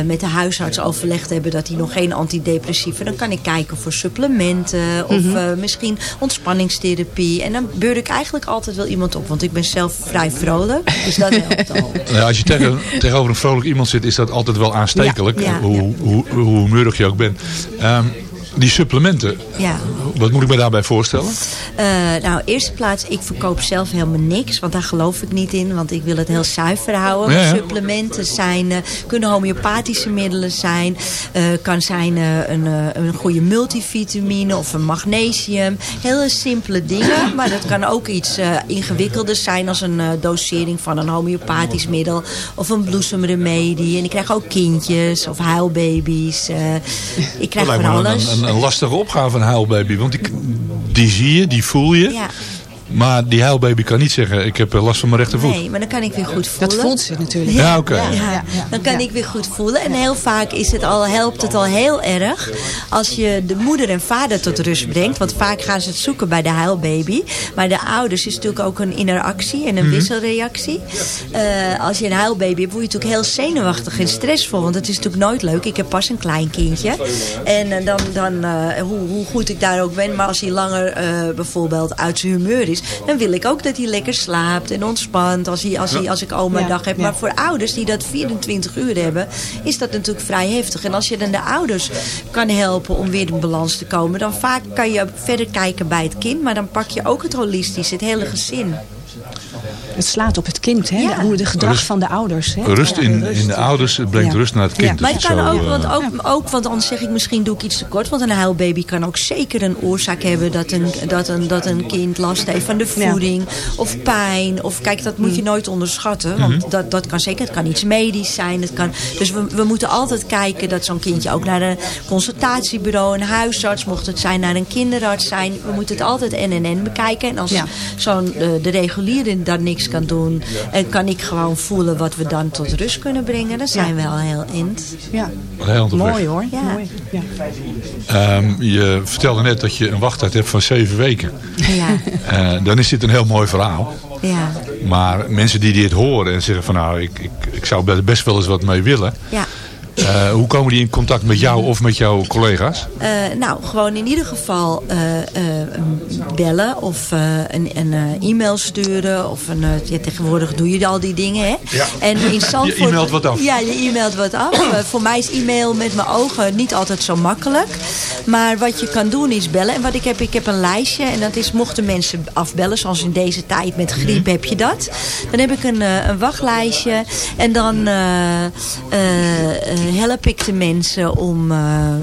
met de huisarts overlegd hebben dat hij nog geen antidepressieve, dan kan ik kijken voor supplementen of Mhm. eh, misschien ontspanningstherapie. En dan beur ik eigenlijk altijd wel iemand op, want ik ben zelf vrij vrolijk, dus dat helpt al. <laughs> Ja, als je tegen, tegenover een vrolijk iemand zit, is dat altijd wel aanstekelijk. Ja, ja, hoe, Hoe, hoe humeurig je ook bent. Ehm, Die supplementen, Ja. wat moet ik me daarbij voorstellen? Eh, nou, eerste plaats, ik verkoop zelf helemaal niks. Want daar geloof ik niet in. Want ik wil het heel zuiver houden. Ja, ja. Supplementen zijn, eh, kunnen homeopathische middelen zijn. eh, kan zijn een, een goede multivitamine of een magnesium. Hele simpele dingen. <clears throat> Maar dat kan ook iets ingewikkelder zijn. Als een dosering van een homeopathisch middel. Of een bloesemremedie. En ik krijg ook kindjes of huilbaby's. eh, ik krijg van een, alles. een, een lastige opgave, een huilbaby. Want die, die zie je, die voel je. Ja. Maar die huilbaby kan niet zeggen, ik heb eh, last van mijn rechtervoet. Nee, maar dan kan ik weer goed voelen. Dat voelt ze natuurlijk. Ja, oké. Ja, dan kan ik weer goed voelen. En heel vaak is het al, helpt het al heel erg als je de moeder en vader tot rust brengt. Want vaak gaan ze het zoeken bij de huilbaby. Maar de ouders is natuurlijk ook een interactie en een Mhm. wisselreactie. Eh, als je een huilbaby hebt, word je natuurlijk heel zenuwachtig en stressvol. Want het is natuurlijk nooit leuk. Ik heb pas een klein kindje. En eh, dan, dan eh, hoe, hoe goed ik daar ook ben. Maar als hij langer eh, bijvoorbeeld uit zijn humeur is. Dan wil ik ook dat hij lekker slaapt en ontspant. Als, hij, als, hij, als ik oma dag heb. Maar voor ouders die dat 24 uur hebben. Is dat natuurlijk vrij heftig. En als je dan de ouders kan helpen om weer in balans te komen. Dan vaak kan je verder kijken bij het kind. Maar dan pak je ook het holistisch. Het hele gezin. Het slaat op het kind, hè? De, hoe de gedrag Rust- van de ouders. Hè? Rust in, in de ouders het brengt Ja. rust naar het kind. Maar het kan zo, ook, eh, want ook, ook, want anders zeg ik misschien doe ik iets te kort. Want een huilbaby kan ook zeker een oorzaak hebben dat een, dat een, dat een kind last heeft van de voeding. Of pijn. Of kijk, dat moet je nooit onderschatten. Want Mhm. dat, dat kan zeker. Het kan iets medisch zijn. Het kan, dus we, we moeten altijd kijken dat zo'n kindje ook naar een consultatiebureau, een huisarts, mocht het zijn, naar een kinderarts zijn. We moeten het altijd en en en bekijken. En als Ja. zo'n de, de reguliere daar niks kan doen, en kan ik gewoon voelen wat we dan tot rust kunnen brengen. Dan zijn we al heel eind. Ja. Heel Mooi hoor. Ja. Mooi. Ja. Ehm, je vertelde net dat je een wachttijd hebt van zeven weken. Ja, Eh, dan is dit een heel mooi verhaal. ja, Maar mensen die dit horen en zeggen van nou, ik, ik, ik zou er best wel eens wat mee willen. ja. Eh, hoe komen die in contact met jou of met jouw collega's? Eh, nou, gewoon in ieder geval eh, bellen of een, een e-mail sturen. Of een, ja, tegenwoordig doe je al die dingen, hè? Ja. En in <laughs> Zandvoort, Je e-mailt wat af. Ja, je e-mailt wat af. <clears throat> Voor mij is e-mail met mijn ogen niet altijd zo makkelijk. Maar wat je kan doen is bellen. En wat ik heb, ik heb een lijstje. En dat is, mochten mensen afbellen, zoals in deze tijd met griep heb je dat. Dan heb ik een, een wachtlijstje. En dan help ik de mensen om eh,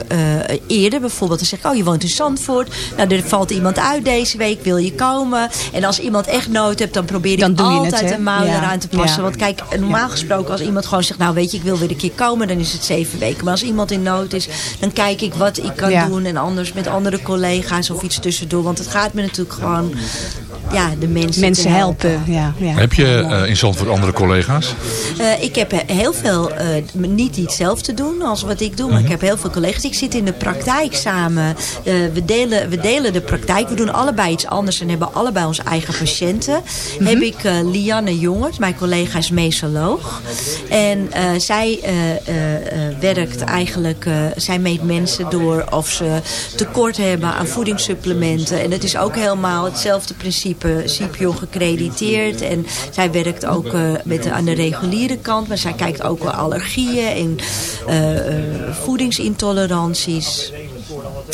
eh, eerder bijvoorbeeld te zeggen... oh, je woont in Zandvoort. Nou, er valt iemand uit deze week. Wil je komen? En als iemand echt nood hebt, dan probeer ik Dan doe je het, altijd hè? een mouw Ja. eraan te passen. Ja. Want kijk, normaal gesproken als iemand gewoon zegt... nou, weet je, ik wil weer een keer komen, dan is het zeven weken. Maar als iemand in nood is, dan kijk ik wat ik kan Ja. doen. En anders met andere collega's of iets tussendoor. Want het gaat me natuurlijk gewoon... Ja, de mensen, Mensen helpen. Ja, ja. Heb je eh, in Zandvoort andere collega's? eh, ik heb heel veel, eh, niet hetzelfde doen als wat ik doe, maar ik heb heel veel collega's. Ik zit in de praktijk samen. Eh, we, delen, we delen de praktijk. We doen allebei iets anders en hebben allebei onze eigen patiënten. Heb ik eh, Lianne Jongert, mijn collega is mesoloog. En eh, zij werkt eigenlijk, zij meet mensen door of ze tekort hebben aan voedingssupplementen. En het is ook helemaal hetzelfde principe, CPO gecrediteerd. En zij werkt ook met aan de reguliere kant, maar zij kijkt ook wel allergieën en voedingsintoleranties.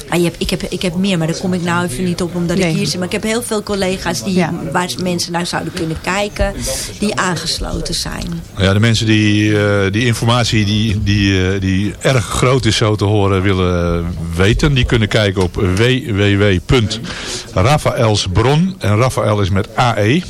Ah, je hebt, ik, heb, ik heb meer, maar daar kom ik nou even niet op omdat Nee. ik hier zit. Maar ik heb heel veel collega's die, Ja. waar mensen naar zouden kunnen kijken, die aangesloten zijn. Ja, de mensen die eh, die informatie die, die, eh, die erg groot is zo te horen willen weten, die kunnen kijken op www.rafaelsbron. En Rafael is met AE.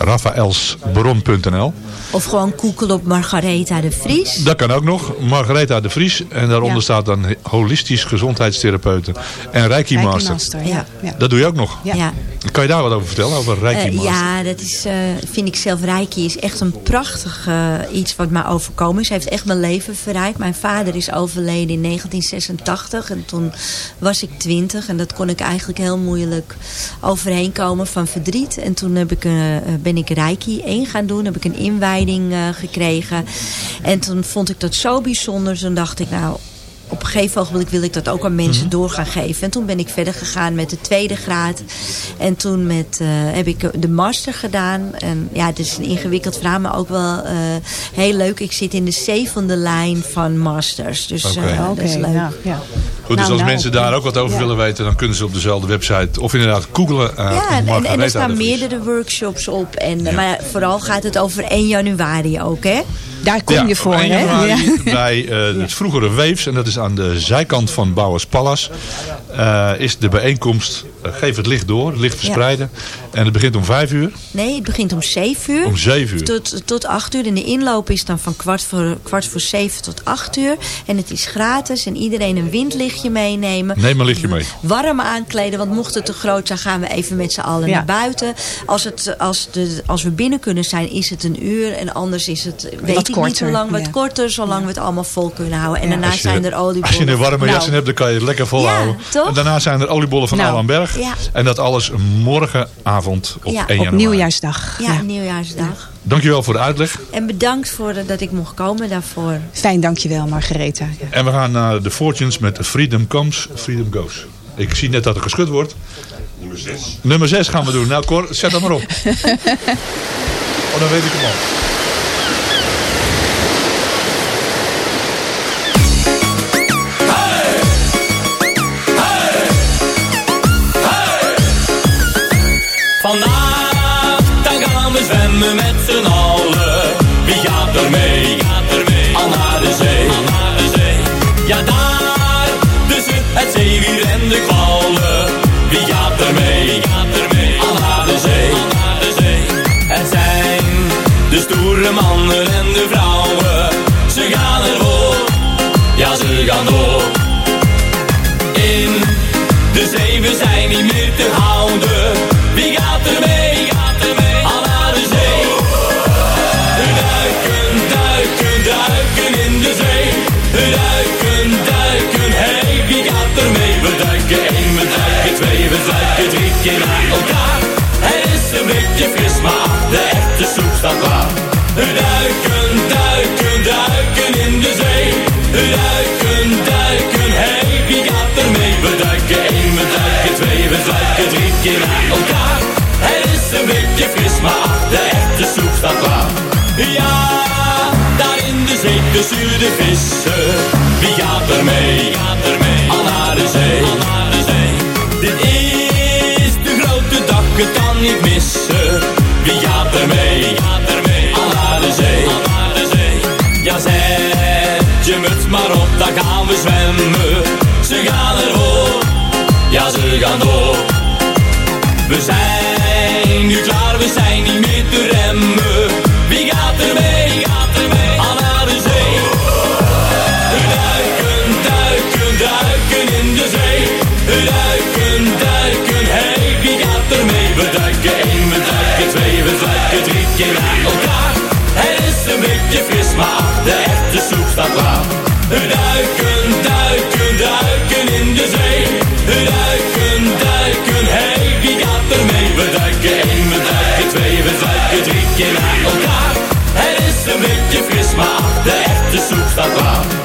Rafaelsbron.nl Of gewoon koekel op Margaretha de Vries. Dat kan ook nog. Margaretha de Vries. En daaronder Ja. staat dan holistisch gezondheidstherapeuten. En Reiki Reiki Master. Master, ja. ja. Dat doe je ook nog. Ja. Ja. Kan je daar wat over vertellen? Over Reiki Eh, Master? ja, dat is, eh, vind ik zelf. Reiki is echt een prachtig eh, iets wat mij overkomen is. Hij heeft echt mijn leven verrijkt. Mijn vader is overleden in 1986. En toen was ik 20. En dat kon ik eigenlijk heel moeilijk overheen komen van verdriet. En toen heb ik, eh, ben ik Reiki 1 gaan doen. Heb ik een inwijding eh, gekregen. En toen vond ik dat zo bijzonder. Toen dacht ik, nou, op een gegeven ogenblik wil ik dat ook aan mensen door gaan geven. En toen ben ik verder gegaan met de tweede graad. En toen met, eh, heb ik de master gedaan. En ja, het is een ingewikkeld verhaal, maar ook wel eh, heel leuk. Ik zit in de zevende lijn van masters. Dus Oké. eh, Oké, dat is leuk. ja, ja. Goed, dus Nou, als nou. mensen daar ook wat over Ja. willen weten, dan kunnen ze op dezelfde website of inderdaad googlen. eh, Ja, en, en, en er staan meerdere workshops op. En, eh, Maar vooral gaat het over 1 januari ook, hè? Daar kom Ja, je voor, op 1 hè? bij eh, het vroegere Weefs, en dat is aan de zijkant van Bouwers Pallas, eh, is de bijeenkomst eh, Geef het licht door, licht verspreiden. En het begint om 5 uur. Nee, het begint om 7 uur. Om 7 uur. Tot, tot 8 uur. En de inloop is dan van kwart voor, kwart voor 7 tot 8 uur. En het is gratis. En iedereen een windlichtje meenemen. Neem een lichtje mee. Warm aankleden. Want mocht het te groot zijn, gaan we even met z'n allen Ja. naar buiten. Als, het, als, de, als we binnen kunnen zijn, is het een uur. En anders is het, weet ik niet korter, hoe lang, wat ja. korter. Zolang we het allemaal vol kunnen houden. En daarna Als je- zijn er oliebollen. Als je een warme Nou, jas in hebt, dan kan je het lekker volhouden. Ja, toch? En daarna zijn er oliebollen van Nou. Alan Berg. Ja. En dat alles morgenavond op Ja, 1 op nieuwjaarsdag. Ja, Ja. nieuwjaarsdag. Dankjewel voor de uitleg. En bedankt voor de- dat ik mocht komen daarvoor. Fijn, dankjewel Margaretha. Ja. En we gaan naar de Fortunes met Freedom Comes, Freedom Goes. Ik zie net dat er geschud wordt. Nummer 6. Nummer 6 gaan we doen. Nou Cor, zet dat maar op. <laughs> oh, dan weet ik hem al. Duiken, duiken, hey, wie gaat er mee? We duiken één, we duiken twee, we duiken drie keer naar elkaar. Het is een beetje fris, maar de echte soep staat klaar. We duiken, duiken, duiken in de zee. We duiken, duiken, hey, wie gaat er mee? We duiken één, we duiken twee, we duiken drie keer naar elkaar. Het is een beetje fris, maar de echte soep staat klaar. Ja, zee de vissen. Wie gaat er mee? Gaat er mee? Al naar de zee. Al naar de zee. Dit is de grote dag, het kan niet missen. Wie gaat er mee? Gaat er mee? Al naar de zee. Al naar de zee. Ja, zet je muts maar op, dan gaan we zwemmen. Ze gaan ervoor. Ja, ze gaan door. We zijn nu klaar, we zijn niet meer te remmen. Keer naar elkaar. Het is een beetje fris, maar de echte soep staat klaar. We duiken, duiken, duiken in de zee. Duiken, duiken, hey, wie gaat er mee? We duiken één, we duiken twee, we duiken drie keer naar elkaar. Het is een beetje fris, maar de echte soep staat klaar.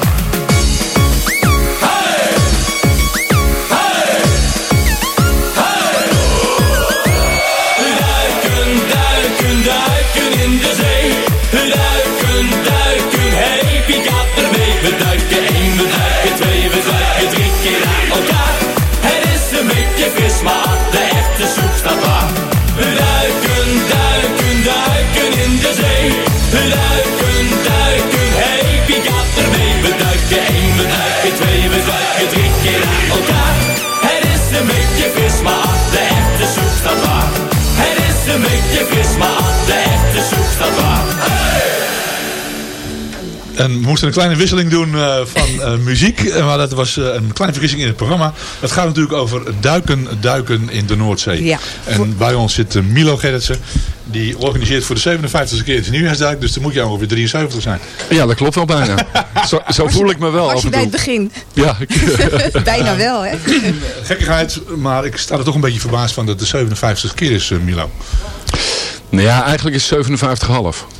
En we moesten een kleine wisseling doen eh, van eh, muziek. Maar dat was eh, een kleine vergissing in het programma. Het gaat natuurlijk over duiken, duiken in de Noordzee. Ja. En bij ons zit Milo Gerritsen. Die organiseert voor de 57e keer het nieuwjaarsduik. Dus dan moet je ongeveer 73 zijn. Ja, dat klopt wel bijna. <laughs> Zo, zo voel ik me wel Was af je bij het begin? Ja, <laughs> <laughs> Bijna wel, hè? Gekkigheid, maar ik sta er toch een beetje verbaasd van dat het de 57e keer is, Milo. nou ja, eigenlijk is het 57,5.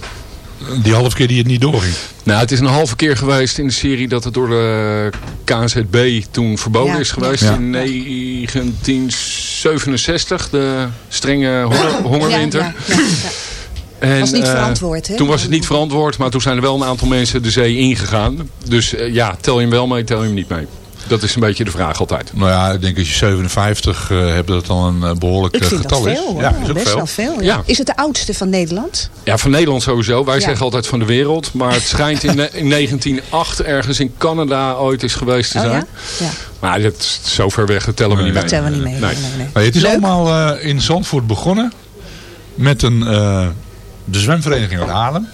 Die halve keer die het niet doorging. Nou, het is een halve keer geweest in de serie dat het door de KNZB toen verboden Ja. is geweest. Ja. In 1967, de strenge honger, hongerwinter. Ja, ja, ja, ja. En, Was niet eh, verantwoord, hè? Toen was het niet verantwoord, maar toen zijn er wel een aantal mensen de zee ingegaan. Dus eh, ja, tel je hem wel mee, tel je hem niet mee. Dat is een beetje de vraag altijd. Nou ja, ik denk als je 57 uh, hebt, dat dan een uh, behoorlijk ik vind getal dat veel, is. Hoor. Ja, is ook best veel. wel veel. Ja. Ja. Is het de oudste van Nederland? Ja, van Nederland sowieso. Wij Ja. zeggen altijd van de wereld. Maar het schijnt in, ne- in 1908 ergens in Canada ooit is geweest te Oh, zijn. ja? Ja. Maar dat is zo ver weg, dat tellen we Nee. niet Dat mee. tellen we niet mee. Nee. Nee, nee, nee. Maar het is Leuk. allemaal eh, in Zandvoort begonnen met een, eh, de zwemvereniging uit Haarlem.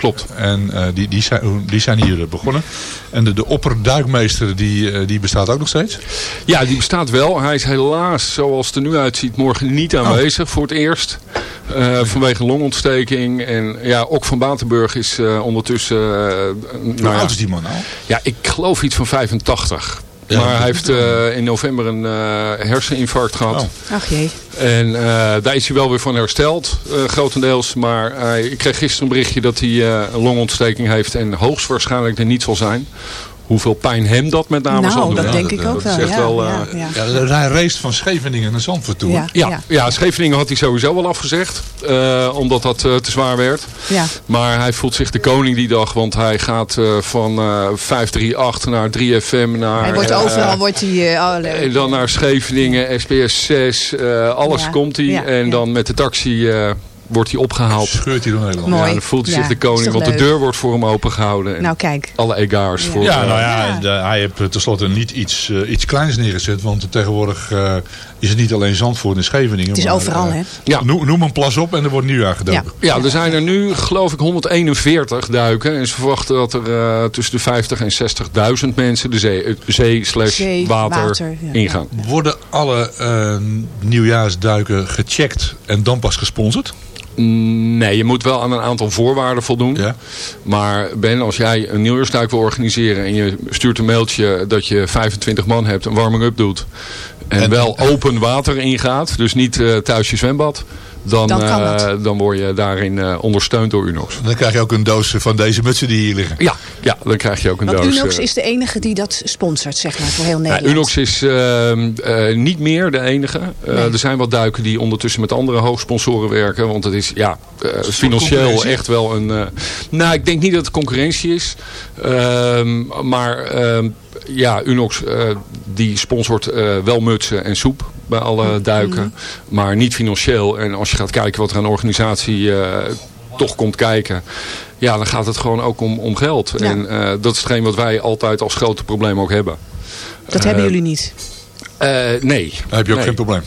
Klopt. En eh, die, die, zijn, die zijn hier eh, begonnen. En de, de opperduikmeester die, eh, die bestaat ook nog steeds. Ja, die bestaat wel. Hij is helaas, zoals het er nu uitziet, morgen niet aanwezig voor het eerst. Vanwege longontsteking. En ja, Ook van Batenburg is ondertussen... Hoe nou ja, oud is die man nou? Ja, ik geloof iets van 85. Ja, maar hij heeft eh, in november een eh, herseninfarct gehad. Oh. Ach jee. En eh, daar is hij wel weer van hersteld, eh, grotendeels. Maar hij- ik kreeg gisteren een berichtje dat hij eh, een longontsteking heeft en hoogstwaarschijnlijk er niet zal zijn. Hoeveel pijn hem dat met name Nou, zal doen. dat Ja, denk ik ook is wel, echt ja, wel, ja, eh, ja. Ja, hij race van Scheveningen naar Zandvoort toe. Ja. ja, ja. Scheveningen had hij sowieso wel afgezegd. eh, omdat dat eh, te zwaar werd. Ja. Maar hij voelt zich de koning die dag. Want hij gaat eh, van eh 538 naar 3FM. Naar, Hij wordt eh, overal wordt hij, eh, oh, leuk. En dan naar Scheveningen, SBS 6, eh, alles Ja, komt hij. ja, en ja. dan met de taxi eh, wordt hij opgehaald. Scheurt hij door Nederland. Mooi. Ja, dan voelt hij Ja, zich de koning, want de deur wordt voor hem opengehouden. En Nou kijk. alle egaars voor Ja, eh, nou ja, Ja. de- hij heeft eh, tenslotte niet iets, eh, iets kleins neergezet. Want tegenwoordig eh, is het niet alleen Zandvoort en Scheveningen. Het is maar, overal, eh, hè? Ja. Noem, noem een plas op en er wordt nu aangedoken. Ja, er zijn er nu geloof ik 141 duiken. En ze verwachten dat er eh, tussen de 50 en 60.000 mensen de zee, eh, zee slash Zee, water, water, ja. ingaan. Worden alle eh, nieuwjaarsduiken gecheckt en dan pas gesponsord? Nee, je moet wel aan een aantal voorwaarden voldoen. Ja. Maar Ben, als jij een nieuwjaarsduik wil organiseren en je stuurt een mailtje dat je 25 man hebt, een warming-up doet. En, En- wel open water ingaat, dus niet eh, thuis je zwembad. Dan, Dan eh, dan word je daarin eh, ondersteund door Unox. Dan krijg je ook een doos van deze mutsen die hier liggen. Ja, ja dan krijg je ook een Want doos. Unox eh, is de enige die dat sponsort, zeg maar, voor heel Ja, Nederland. Unox is ehm, eh, niet meer de enige. Eh, Nee. Er zijn wat duiken die ondertussen met andere hoogsponsoren werken. Want het is ja, eh, financieel echt wel een... eh, nou, ik denk niet dat het concurrentie is. Ehm, maar ehm, ja, Unox eh, die sponsort eh, wel mutsen en soep bij alle duiken. Maar niet financieel. En als je gaat kijken wat er aan organisatie toch komt kijken... Ja, dan gaat het gewoon ook om, om geld. Ja. En eh, dat is hetgeen wat wij altijd als grote probleem ook hebben. Dat hebben Eh, jullie niet. eh, nee. Daar heb je ook Nee. geen probleem.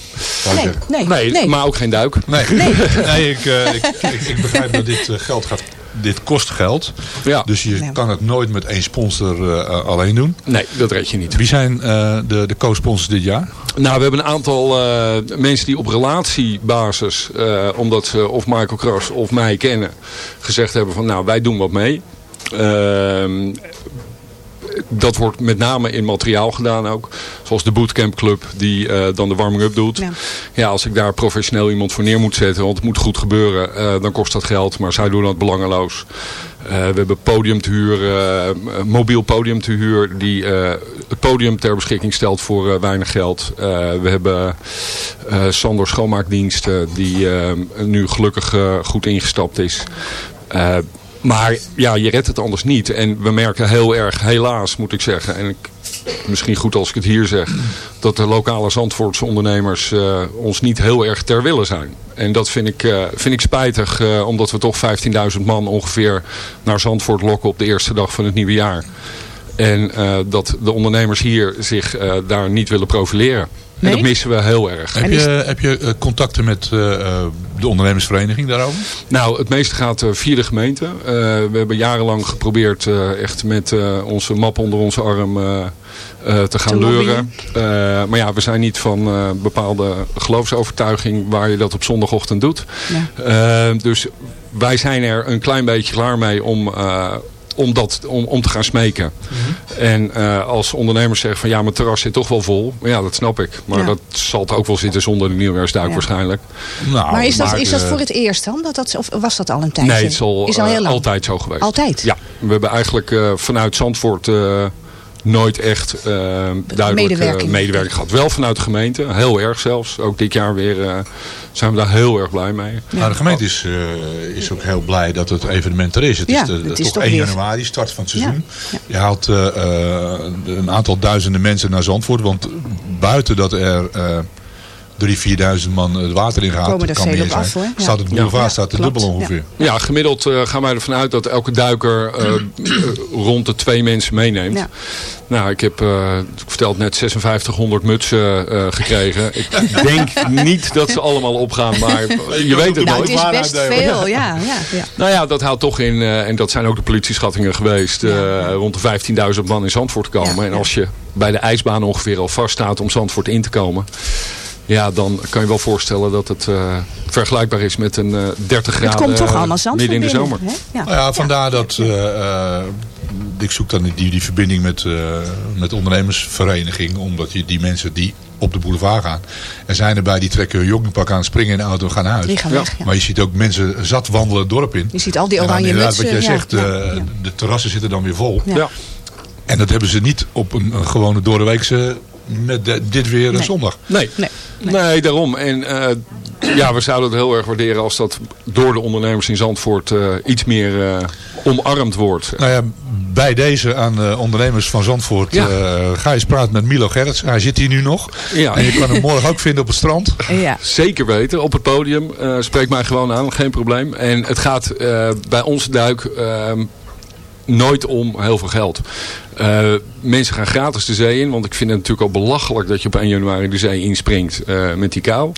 Nee, nee, Nee, nee. maar ook geen duik. Nee, nee. ik, eh, ik, ik, ik begrijp dat dit geld gaat. Dit kost geld. Ja. Dus je kan het nooit met één sponsor eh, alleen doen. Nee, dat red je niet. Wie zijn eh, de, de co-sponsors dit jaar? Nou, we hebben een aantal eh, mensen die op relatiebasis, eh, omdat ze of Michael Kras of mij kennen, gezegd hebben van nou, wij doen wat mee. Dat wordt met name in materiaal gedaan ook. Zoals de Bootcamp Club die eh, dan de warming-up doet. Ja. Ja. als ik daar professioneel iemand voor neer moet zetten, want het moet goed gebeuren, eh, dan kost dat geld. Maar zij doen dat belangeloos. Eh, we hebben podium te huur, mobiel podium te huur, die het podium ter beschikking stelt voor weinig geld. We hebben Sander Schoonmaakdiensten, die nu gelukkig goed ingestapt is. Maar ja, je redt het anders niet. En we merken heel erg, helaas moet ik zeggen, en misschien goed als ik het hier zeg, dat de lokale Zandvoortse ondernemers eh, ons niet heel erg ter wille zijn. En dat vind ik, eh, vind ik spijtig, eh, omdat we toch 15.000 man ongeveer naar Zandvoort lokken op de eerste dag van het nieuwe jaar. En dat de ondernemers hier zich daar niet willen profileren. Nee? En dat missen we heel erg. Heb je, heb je eh, contacten met eh, eh, de ondernemersvereniging daarover? Nou, het meeste gaat eh, via de gemeente. Eh, we hebben jarenlang geprobeerd eh, echt met eh, onze map onder onze arm eh, eh, te gaan leuren. Eh, maar ja, we zijn niet van eh, bepaalde geloofsovertuiging waar je dat op zondagochtend doet. Ja. Dus wij zijn er een klein beetje klaar mee om... om, dat, om, om te gaan smeken. Mhm. En eh, als ondernemers zeggen van ja, mijn terras zit toch wel vol. Ja, dat snap ik. Maar Ja. dat zal het ook wel zitten zonder de nieuwjaarsduik Ja. waarschijnlijk. Nou, maar is dat, is dat eh, voor het eerst dan? Dat dat, of was dat al een tijdje? Nee, het is al, is al eh, heel lang. altijd zo geweest. Altijd? Ja, we hebben eigenlijk eh, vanuit Zandvoort eh, nooit echt uh, duidelijk Medewerking. medewerking gehad. Wel vanuit de gemeente, heel erg zelfs. Ook dit jaar weer uh, zijn we daar heel erg blij mee. Nou, de gemeente is, uh, is ook heel blij dat het evenement er is. Het Ja, is, de, het is toch toch 1 weer- januari, start van het seizoen. Ja, Je haalt uh, uh, een aantal duizenden mensen naar Zandvoort. Want buiten dat er 3.000, 4.000 man het water in gaat, Komen er kan meer op zijn. af, hoor. Ja. Staat het boulevard Ja, staat er klopt. dubbel ongeveer. Ja, gemiddeld uh, gaan wij ervan uit dat elke duiker uh, rond de twee mensen meeneemt. Ja. Nou, ik heb, uh, ik vertelde net, 5600 mutsen uh, gekregen. Ik denk niet dat ze allemaal opgaan, maar je weet het nou, nooit. het is best veel, ja. ja, ja. Nou ja, dat houdt toch in, uh, en dat zijn ook de politieschattingen geweest, ja. rond de 15.000 man in Zandvoort komen. Ja, en als je bij de ijsbaan ongeveer al vast staat om Zandvoort in te komen... Ja, dan kan je wel voorstellen dat het uh, vergelijkbaar is met een uh, 30 graden Het komt toch allemaal Zandvoort midden in de zomer. Ja. Nou ja, vandaar dat uh, ik zoek dan die, die verbinding met, met de ondernemersvereniging. Omdat je die mensen die op de boulevard gaan. Er zijn erbij die trekken hun joggingpak aan, springen in de auto en gaan naar huis. Die gaan weg, ja. Maar je ziet ook mensen zat wandelen het dorp in. Je ziet al die oranje inderdaad mutsen. wat jij ja, zegt, ja, uh, ja. de terrassen zitten dan weer vol. Ja. Ja. En dat hebben ze niet op een, een gewone doordeweekse met de, dit weer een Nee. zondag. Nee. Nee. Nee, daarom. En uh, ja, we zouden het heel erg waarderen als dat door de ondernemers in Zandvoort uh, iets meer uh, omarmd wordt. Nou ja, bij deze aan de ondernemers van Zandvoort Ja. ga je eens praten met Milo Gerrits. Hij zit hier nu nog. Ja. En je kan hem morgen ook vinden op het strand. Ja. Zeker weten, op het podium. Uh, spreek mij gewoon aan, geen probleem. En het gaat uh, bij onze duik uh, nooit om heel veel geld. Uh, mensen gaan gratis de zee in. Want ik vind het natuurlijk al belachelijk dat je op 1 januari de zee inspringt uh, met die kou.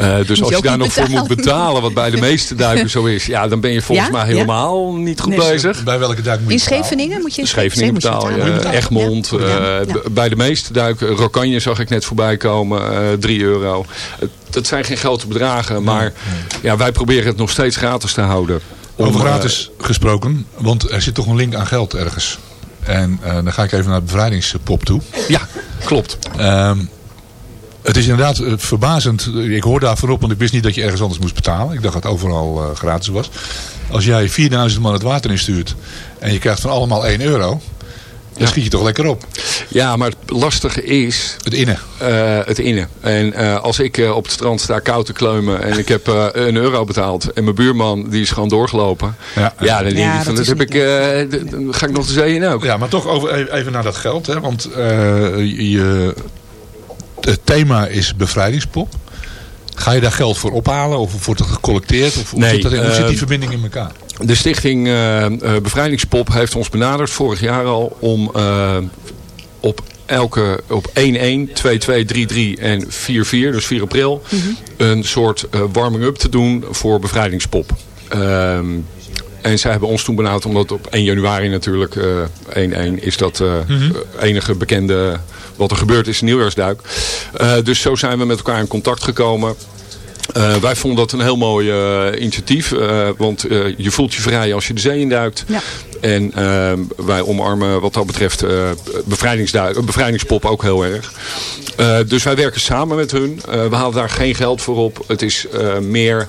Uh, dus je als je daar nog voor moet betalen. wat bij de meeste duikers zo is. Ja, dan ben je volgens Ja? mij helemaal niet goed Nee. bezig. Bij welke duik moet je In betalen? Scheveningen moet je in Scheveningen moet je betalen. uh, Egmond. Ja. uh, Ja. b- Bij de meeste duiken, Rokanje zag ik net voorbij komen, uh, 3 euro. Dat zijn geen grote bedragen, maar ja, wij proberen het nog steeds gratis te houden. Om, Over uh, gratis gesproken, want er zit toch een link aan geld ergens. En uh, dan ga ik even naar de bevrijdingspop toe. ja, klopt. Um, het is inderdaad uh, verbazend. Ik hoor daarvan op, want ik wist niet dat je ergens anders moest betalen. Ik dacht dat het overal uh, gratis was. Als jij 4000 man het water instuurt en je krijgt van allemaal 1 euro. Dan Ja. schiet je toch lekker op. Ja, maar het lastige is Het innen. uh, het innen. En uh, als ik uh, op het strand sta koud te kleumen en ik heb uh, een euro betaald en mijn buurman die is gewoon doorgelopen. Ja. Ja, dan denk Ja, ik van, dat dat is heb ik, uh, ga ik nog de zee in ook. Ja, maar toch over, even- even naar dat geld. Hè, want uh, je, het thema is bevrijdingspop. Ga je daar geld voor ophalen of wordt het gecollecteerd? Of, hoe Nee, zit, dat in? hoe zit die uh, verbinding in elkaar? De stichting uh, uh, Bevrijdingspop heeft ons benaderd vorig jaar al om uh, op elke op 1-1, 2-2, 3-3 en 4-4, dus 4 april, Mhm. een soort uh, warming-up te doen voor Bevrijdingspop. Um, en zij hebben ons toen benaderd, omdat op 1 januari natuurlijk 1-1 is dat uh, enige bekende wat er gebeurd is, een nieuwjaarsduik. Uh, dus zo zijn we met elkaar in contact gekomen. Uh, wij vonden dat een heel mooi uh, initiatief. Uh, want uh, je voelt je vrij als je de zee induikt. Ja. En uh, wij omarmen wat dat betreft uh, bevrijdingsduik, bevrijdingspop ook heel erg. Uh, dus wij werken samen met hun. Uh, we halen daar geen geld voor op. Het is uh, meer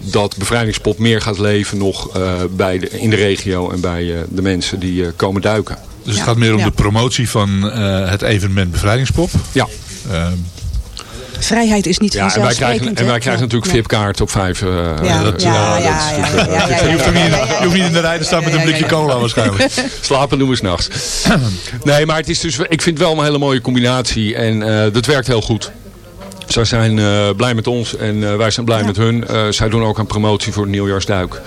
dat bevrijdingspop meer gaat leven nog uh, bij de, in de regio en bij uh, de mensen die uh, komen duiken. Dus het Ja. gaat meer om Ja. de promotie van uh, het evenement Bevrijdingspop. Ja, Uh, Vrijheid is niet ja en wij vanzelfsprekend. krijgen, en wij krijgen Ja. natuurlijk. VIP-kaart op vijf. Uh, Ja, dat- ja, ja, ja, je hoeft er niet, ja, ja, je hoeft niet in de rij te staan met een blikje cola waarschijnlijk. <laughs> Slapen doen we s'nachts. nee, maar het is dus, ik vind het wel een hele mooie combinatie. En uh, dat werkt heel goed. Zij zijn uh, blij met ons en uh, wij zijn blij Ja. met hun. Uh, zij doen ook een promotie voor het nieuwjaarsduik.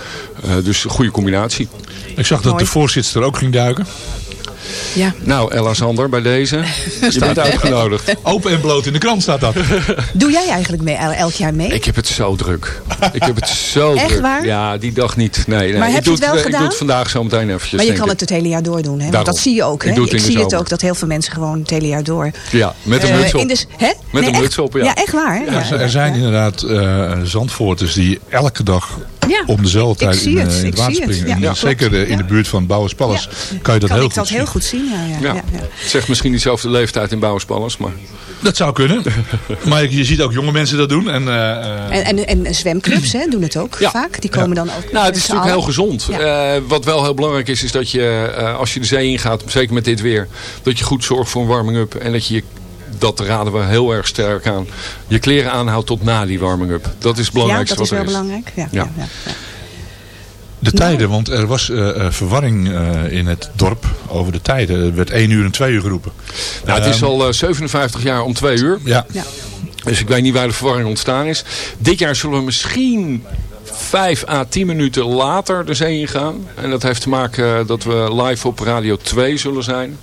Uh, dus een goede combinatie. Ik zag dat Mooi. de voorzitter ook ging duiken. Ja. Nou, Ella Sander, bij deze. <laughs> Je bent uitgenodigd. Open en bloot in de krant staat dat. <laughs> Doe jij eigenlijk mee, el- elk jaar mee? Ik heb het zo druk. Ik heb het zo Echt druk. waar? Ja, die dag niet. Nee, nee. Maar ik heb je doe het wel Ik doe gedaan? het vandaag zo meteen eventjes. maar je kan ik. het het hele jaar door doen. Hè? Want dat zie je ook. Ik Hè? doe het in de zie het ook dat heel veel mensen gewoon het hele jaar door. Ja, met een Eh, muts op. in de s- hè? Met Nee, een echt? muts op, ja. Ja, echt waar. hè? Ja, Ja, er zijn inderdaad uh, Zandvoorters die elke dag Ja. om dezelfde Ik tijd in, het, eh, in het water het. springen. Ja, En klopt. zeker eh, in de buurt van Bouwers Palace kan je dat kan heel ik dat goed heel zien. goed zien. Ja, ja, Ja. ja. ja. Het zegt misschien niet zelf de leeftijd in Bouwenspallers, maar... Dat zou kunnen. <laughs> maar je ziet ook jonge mensen dat doen. En, eh, eh, En, en, en zwemclubs hè, doen het ook Ja. vaak. Die komen dan ook Nou, het is natuurlijk heel gezond. Ja. Eh, wat wel heel belangrijk is, is dat je eh, als je de zee ingaat, zeker met dit weer, dat je goed zorgt voor een warming-up. En dat je, je- dat raden we heel erg sterk aan, je kleren aanhoudt tot na die warming-up. Dat is het Ja, belangrijkste dat is wat wel er belangrijk. Ja, Ja. ja. Ja, ja. de tijden, want er was eh, eh, verwarring eh, in het dorp over de tijden. Er werd 1 uur en 2 uur geroepen. Nou, het is Ehm, al eh, 57 jaar om twee uur. Ja. Ja. Dus ik weet niet waar de verwarring ontstaan is. Dit jaar zullen we misschien 5 à 10 minuten later de zee ingaan. En dat heeft te maken eh, dat we live op Radio 2 zullen zijn.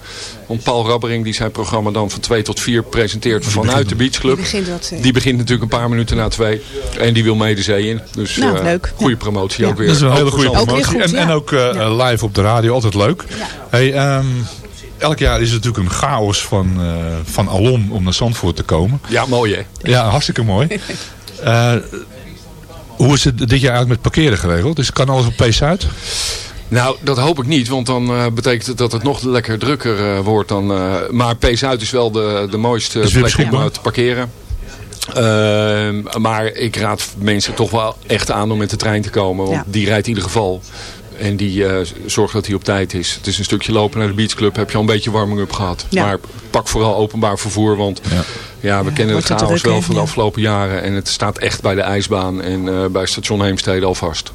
Want Paul Rabbering die zijn programma dan van 2 tot 4 presenteert vanuit de Beach Club. Die begint wat, Die begint natuurlijk een paar minuten na 2. En die wil mee de zee in. Dus Nou, eh, leuk. goede Ja. promotie Ja. ook weer. Dat is een hele goede promotie. En, goed, en ja. ook eh, Ja. live op de radio, altijd leuk. Ja. Hey, ehm, elk jaar is het natuurlijk een chaos van, eh, van alom om naar Zandvoort te komen. Ja, mooi hè. Ja, hartstikke mooi. <laughs> Eh, hoe is het dit jaar eigenlijk met parkeren geregeld? Dus kan alles op P-Zuid? Nou, dat hoop ik niet, want dan eh, betekent het dat het nog lekker drukker eh, wordt. Dan, eh, maar P-Zuid is wel de, de mooiste Is plek om te parkeren. Ehm, maar ik raad mensen toch wel echt aan om met de trein te komen, want Ja. die rijdt in ieder geval. En die eh, zorgt dat hij op tijd is. Het is een stukje lopen naar de beachclub. Heb je al een beetje warming-up gehad. Ja. Maar pak vooral openbaar vervoer. Want Ja. Ja, we kennen het chaos wel van de Ja. afgelopen jaren. En het staat echt bij de ijsbaan en eh, bij station Heemstede al vast.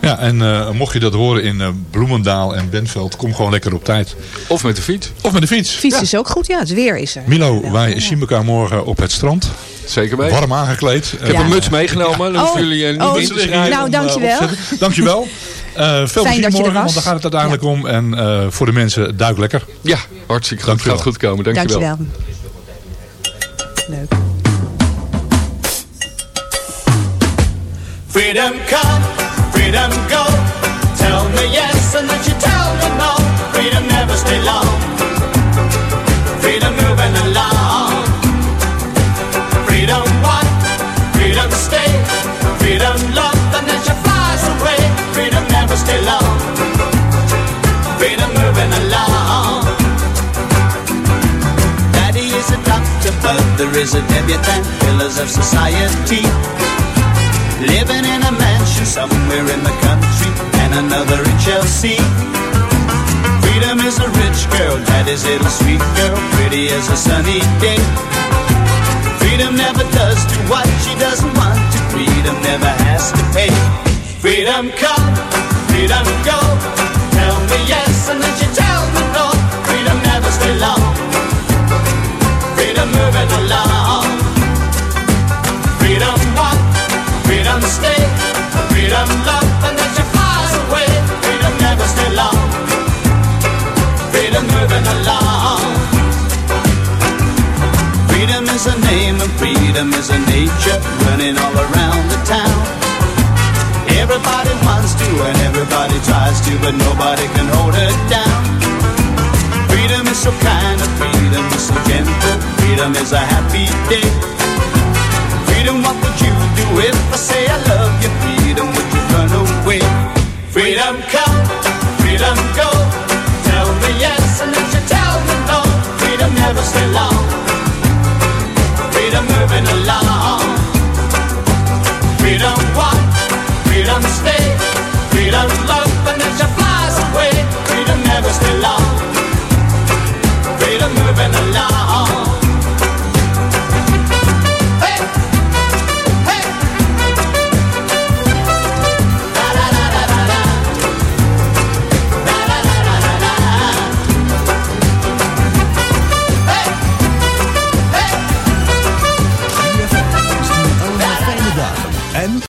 Ja, en eh, mocht je dat horen in eh, Bloemendaal en Benveld, kom gewoon lekker op tijd. Of met de fiets. Of met de fiets. Fiets is ook goed, ja. Het weer is er. Milo, Ja. wij zien elkaar morgen op het strand. Zeker weten. Warm aangekleed. Ik heb een muts meegenomen. Dan hoeven jullie niet oh, in te schrijven. nou, dankjewel. Dankjewel. <laughs> Eh veel plezier dat je er morgen, was. want daar gaat het uiteindelijk om. En eh, voor de mensen, duik lekker. Ja, hartstikke goed. Dankjewel. Gaat goed komen. Dankjewel. Dankjewel. Freedom come, freedom go. Tell me yes and then you tell me no. Freedom never stay long. Freedom moving along. Freedom what? Freedom stay. Freedom love and then she flies away. Freedom never stay long. Mother is a debutante, pillars of society. Living in a mansion somewhere in the country and another in Chelsea. Freedom is a rich girl, that is it, a sweet girl, pretty as a sunny day. Freedom never does do what she doesn't want to. Freedom never has to pay. Freedom come, freedom go. Tell me yes and then she tell me no. Freedom never stay long. Freedom love, and then she flies away. Freedom never stay long. Freedom moving along. Freedom is a name and freedom is a nature running all around the town. Everybody wants to and everybody tries to, but nobody can hold it down. Freedom is so kind and freedom is so gentle. Freedom is a happy day. Freedom, what would you do if I freedom would you run away? Freedom come, freedom go. Tell me yes and then you tell me no. Freedom never stay long. Freedom moving along. Freedom walk, freedom stay, freedom love and then she flies away. Freedom never stay long. Freedom moving along.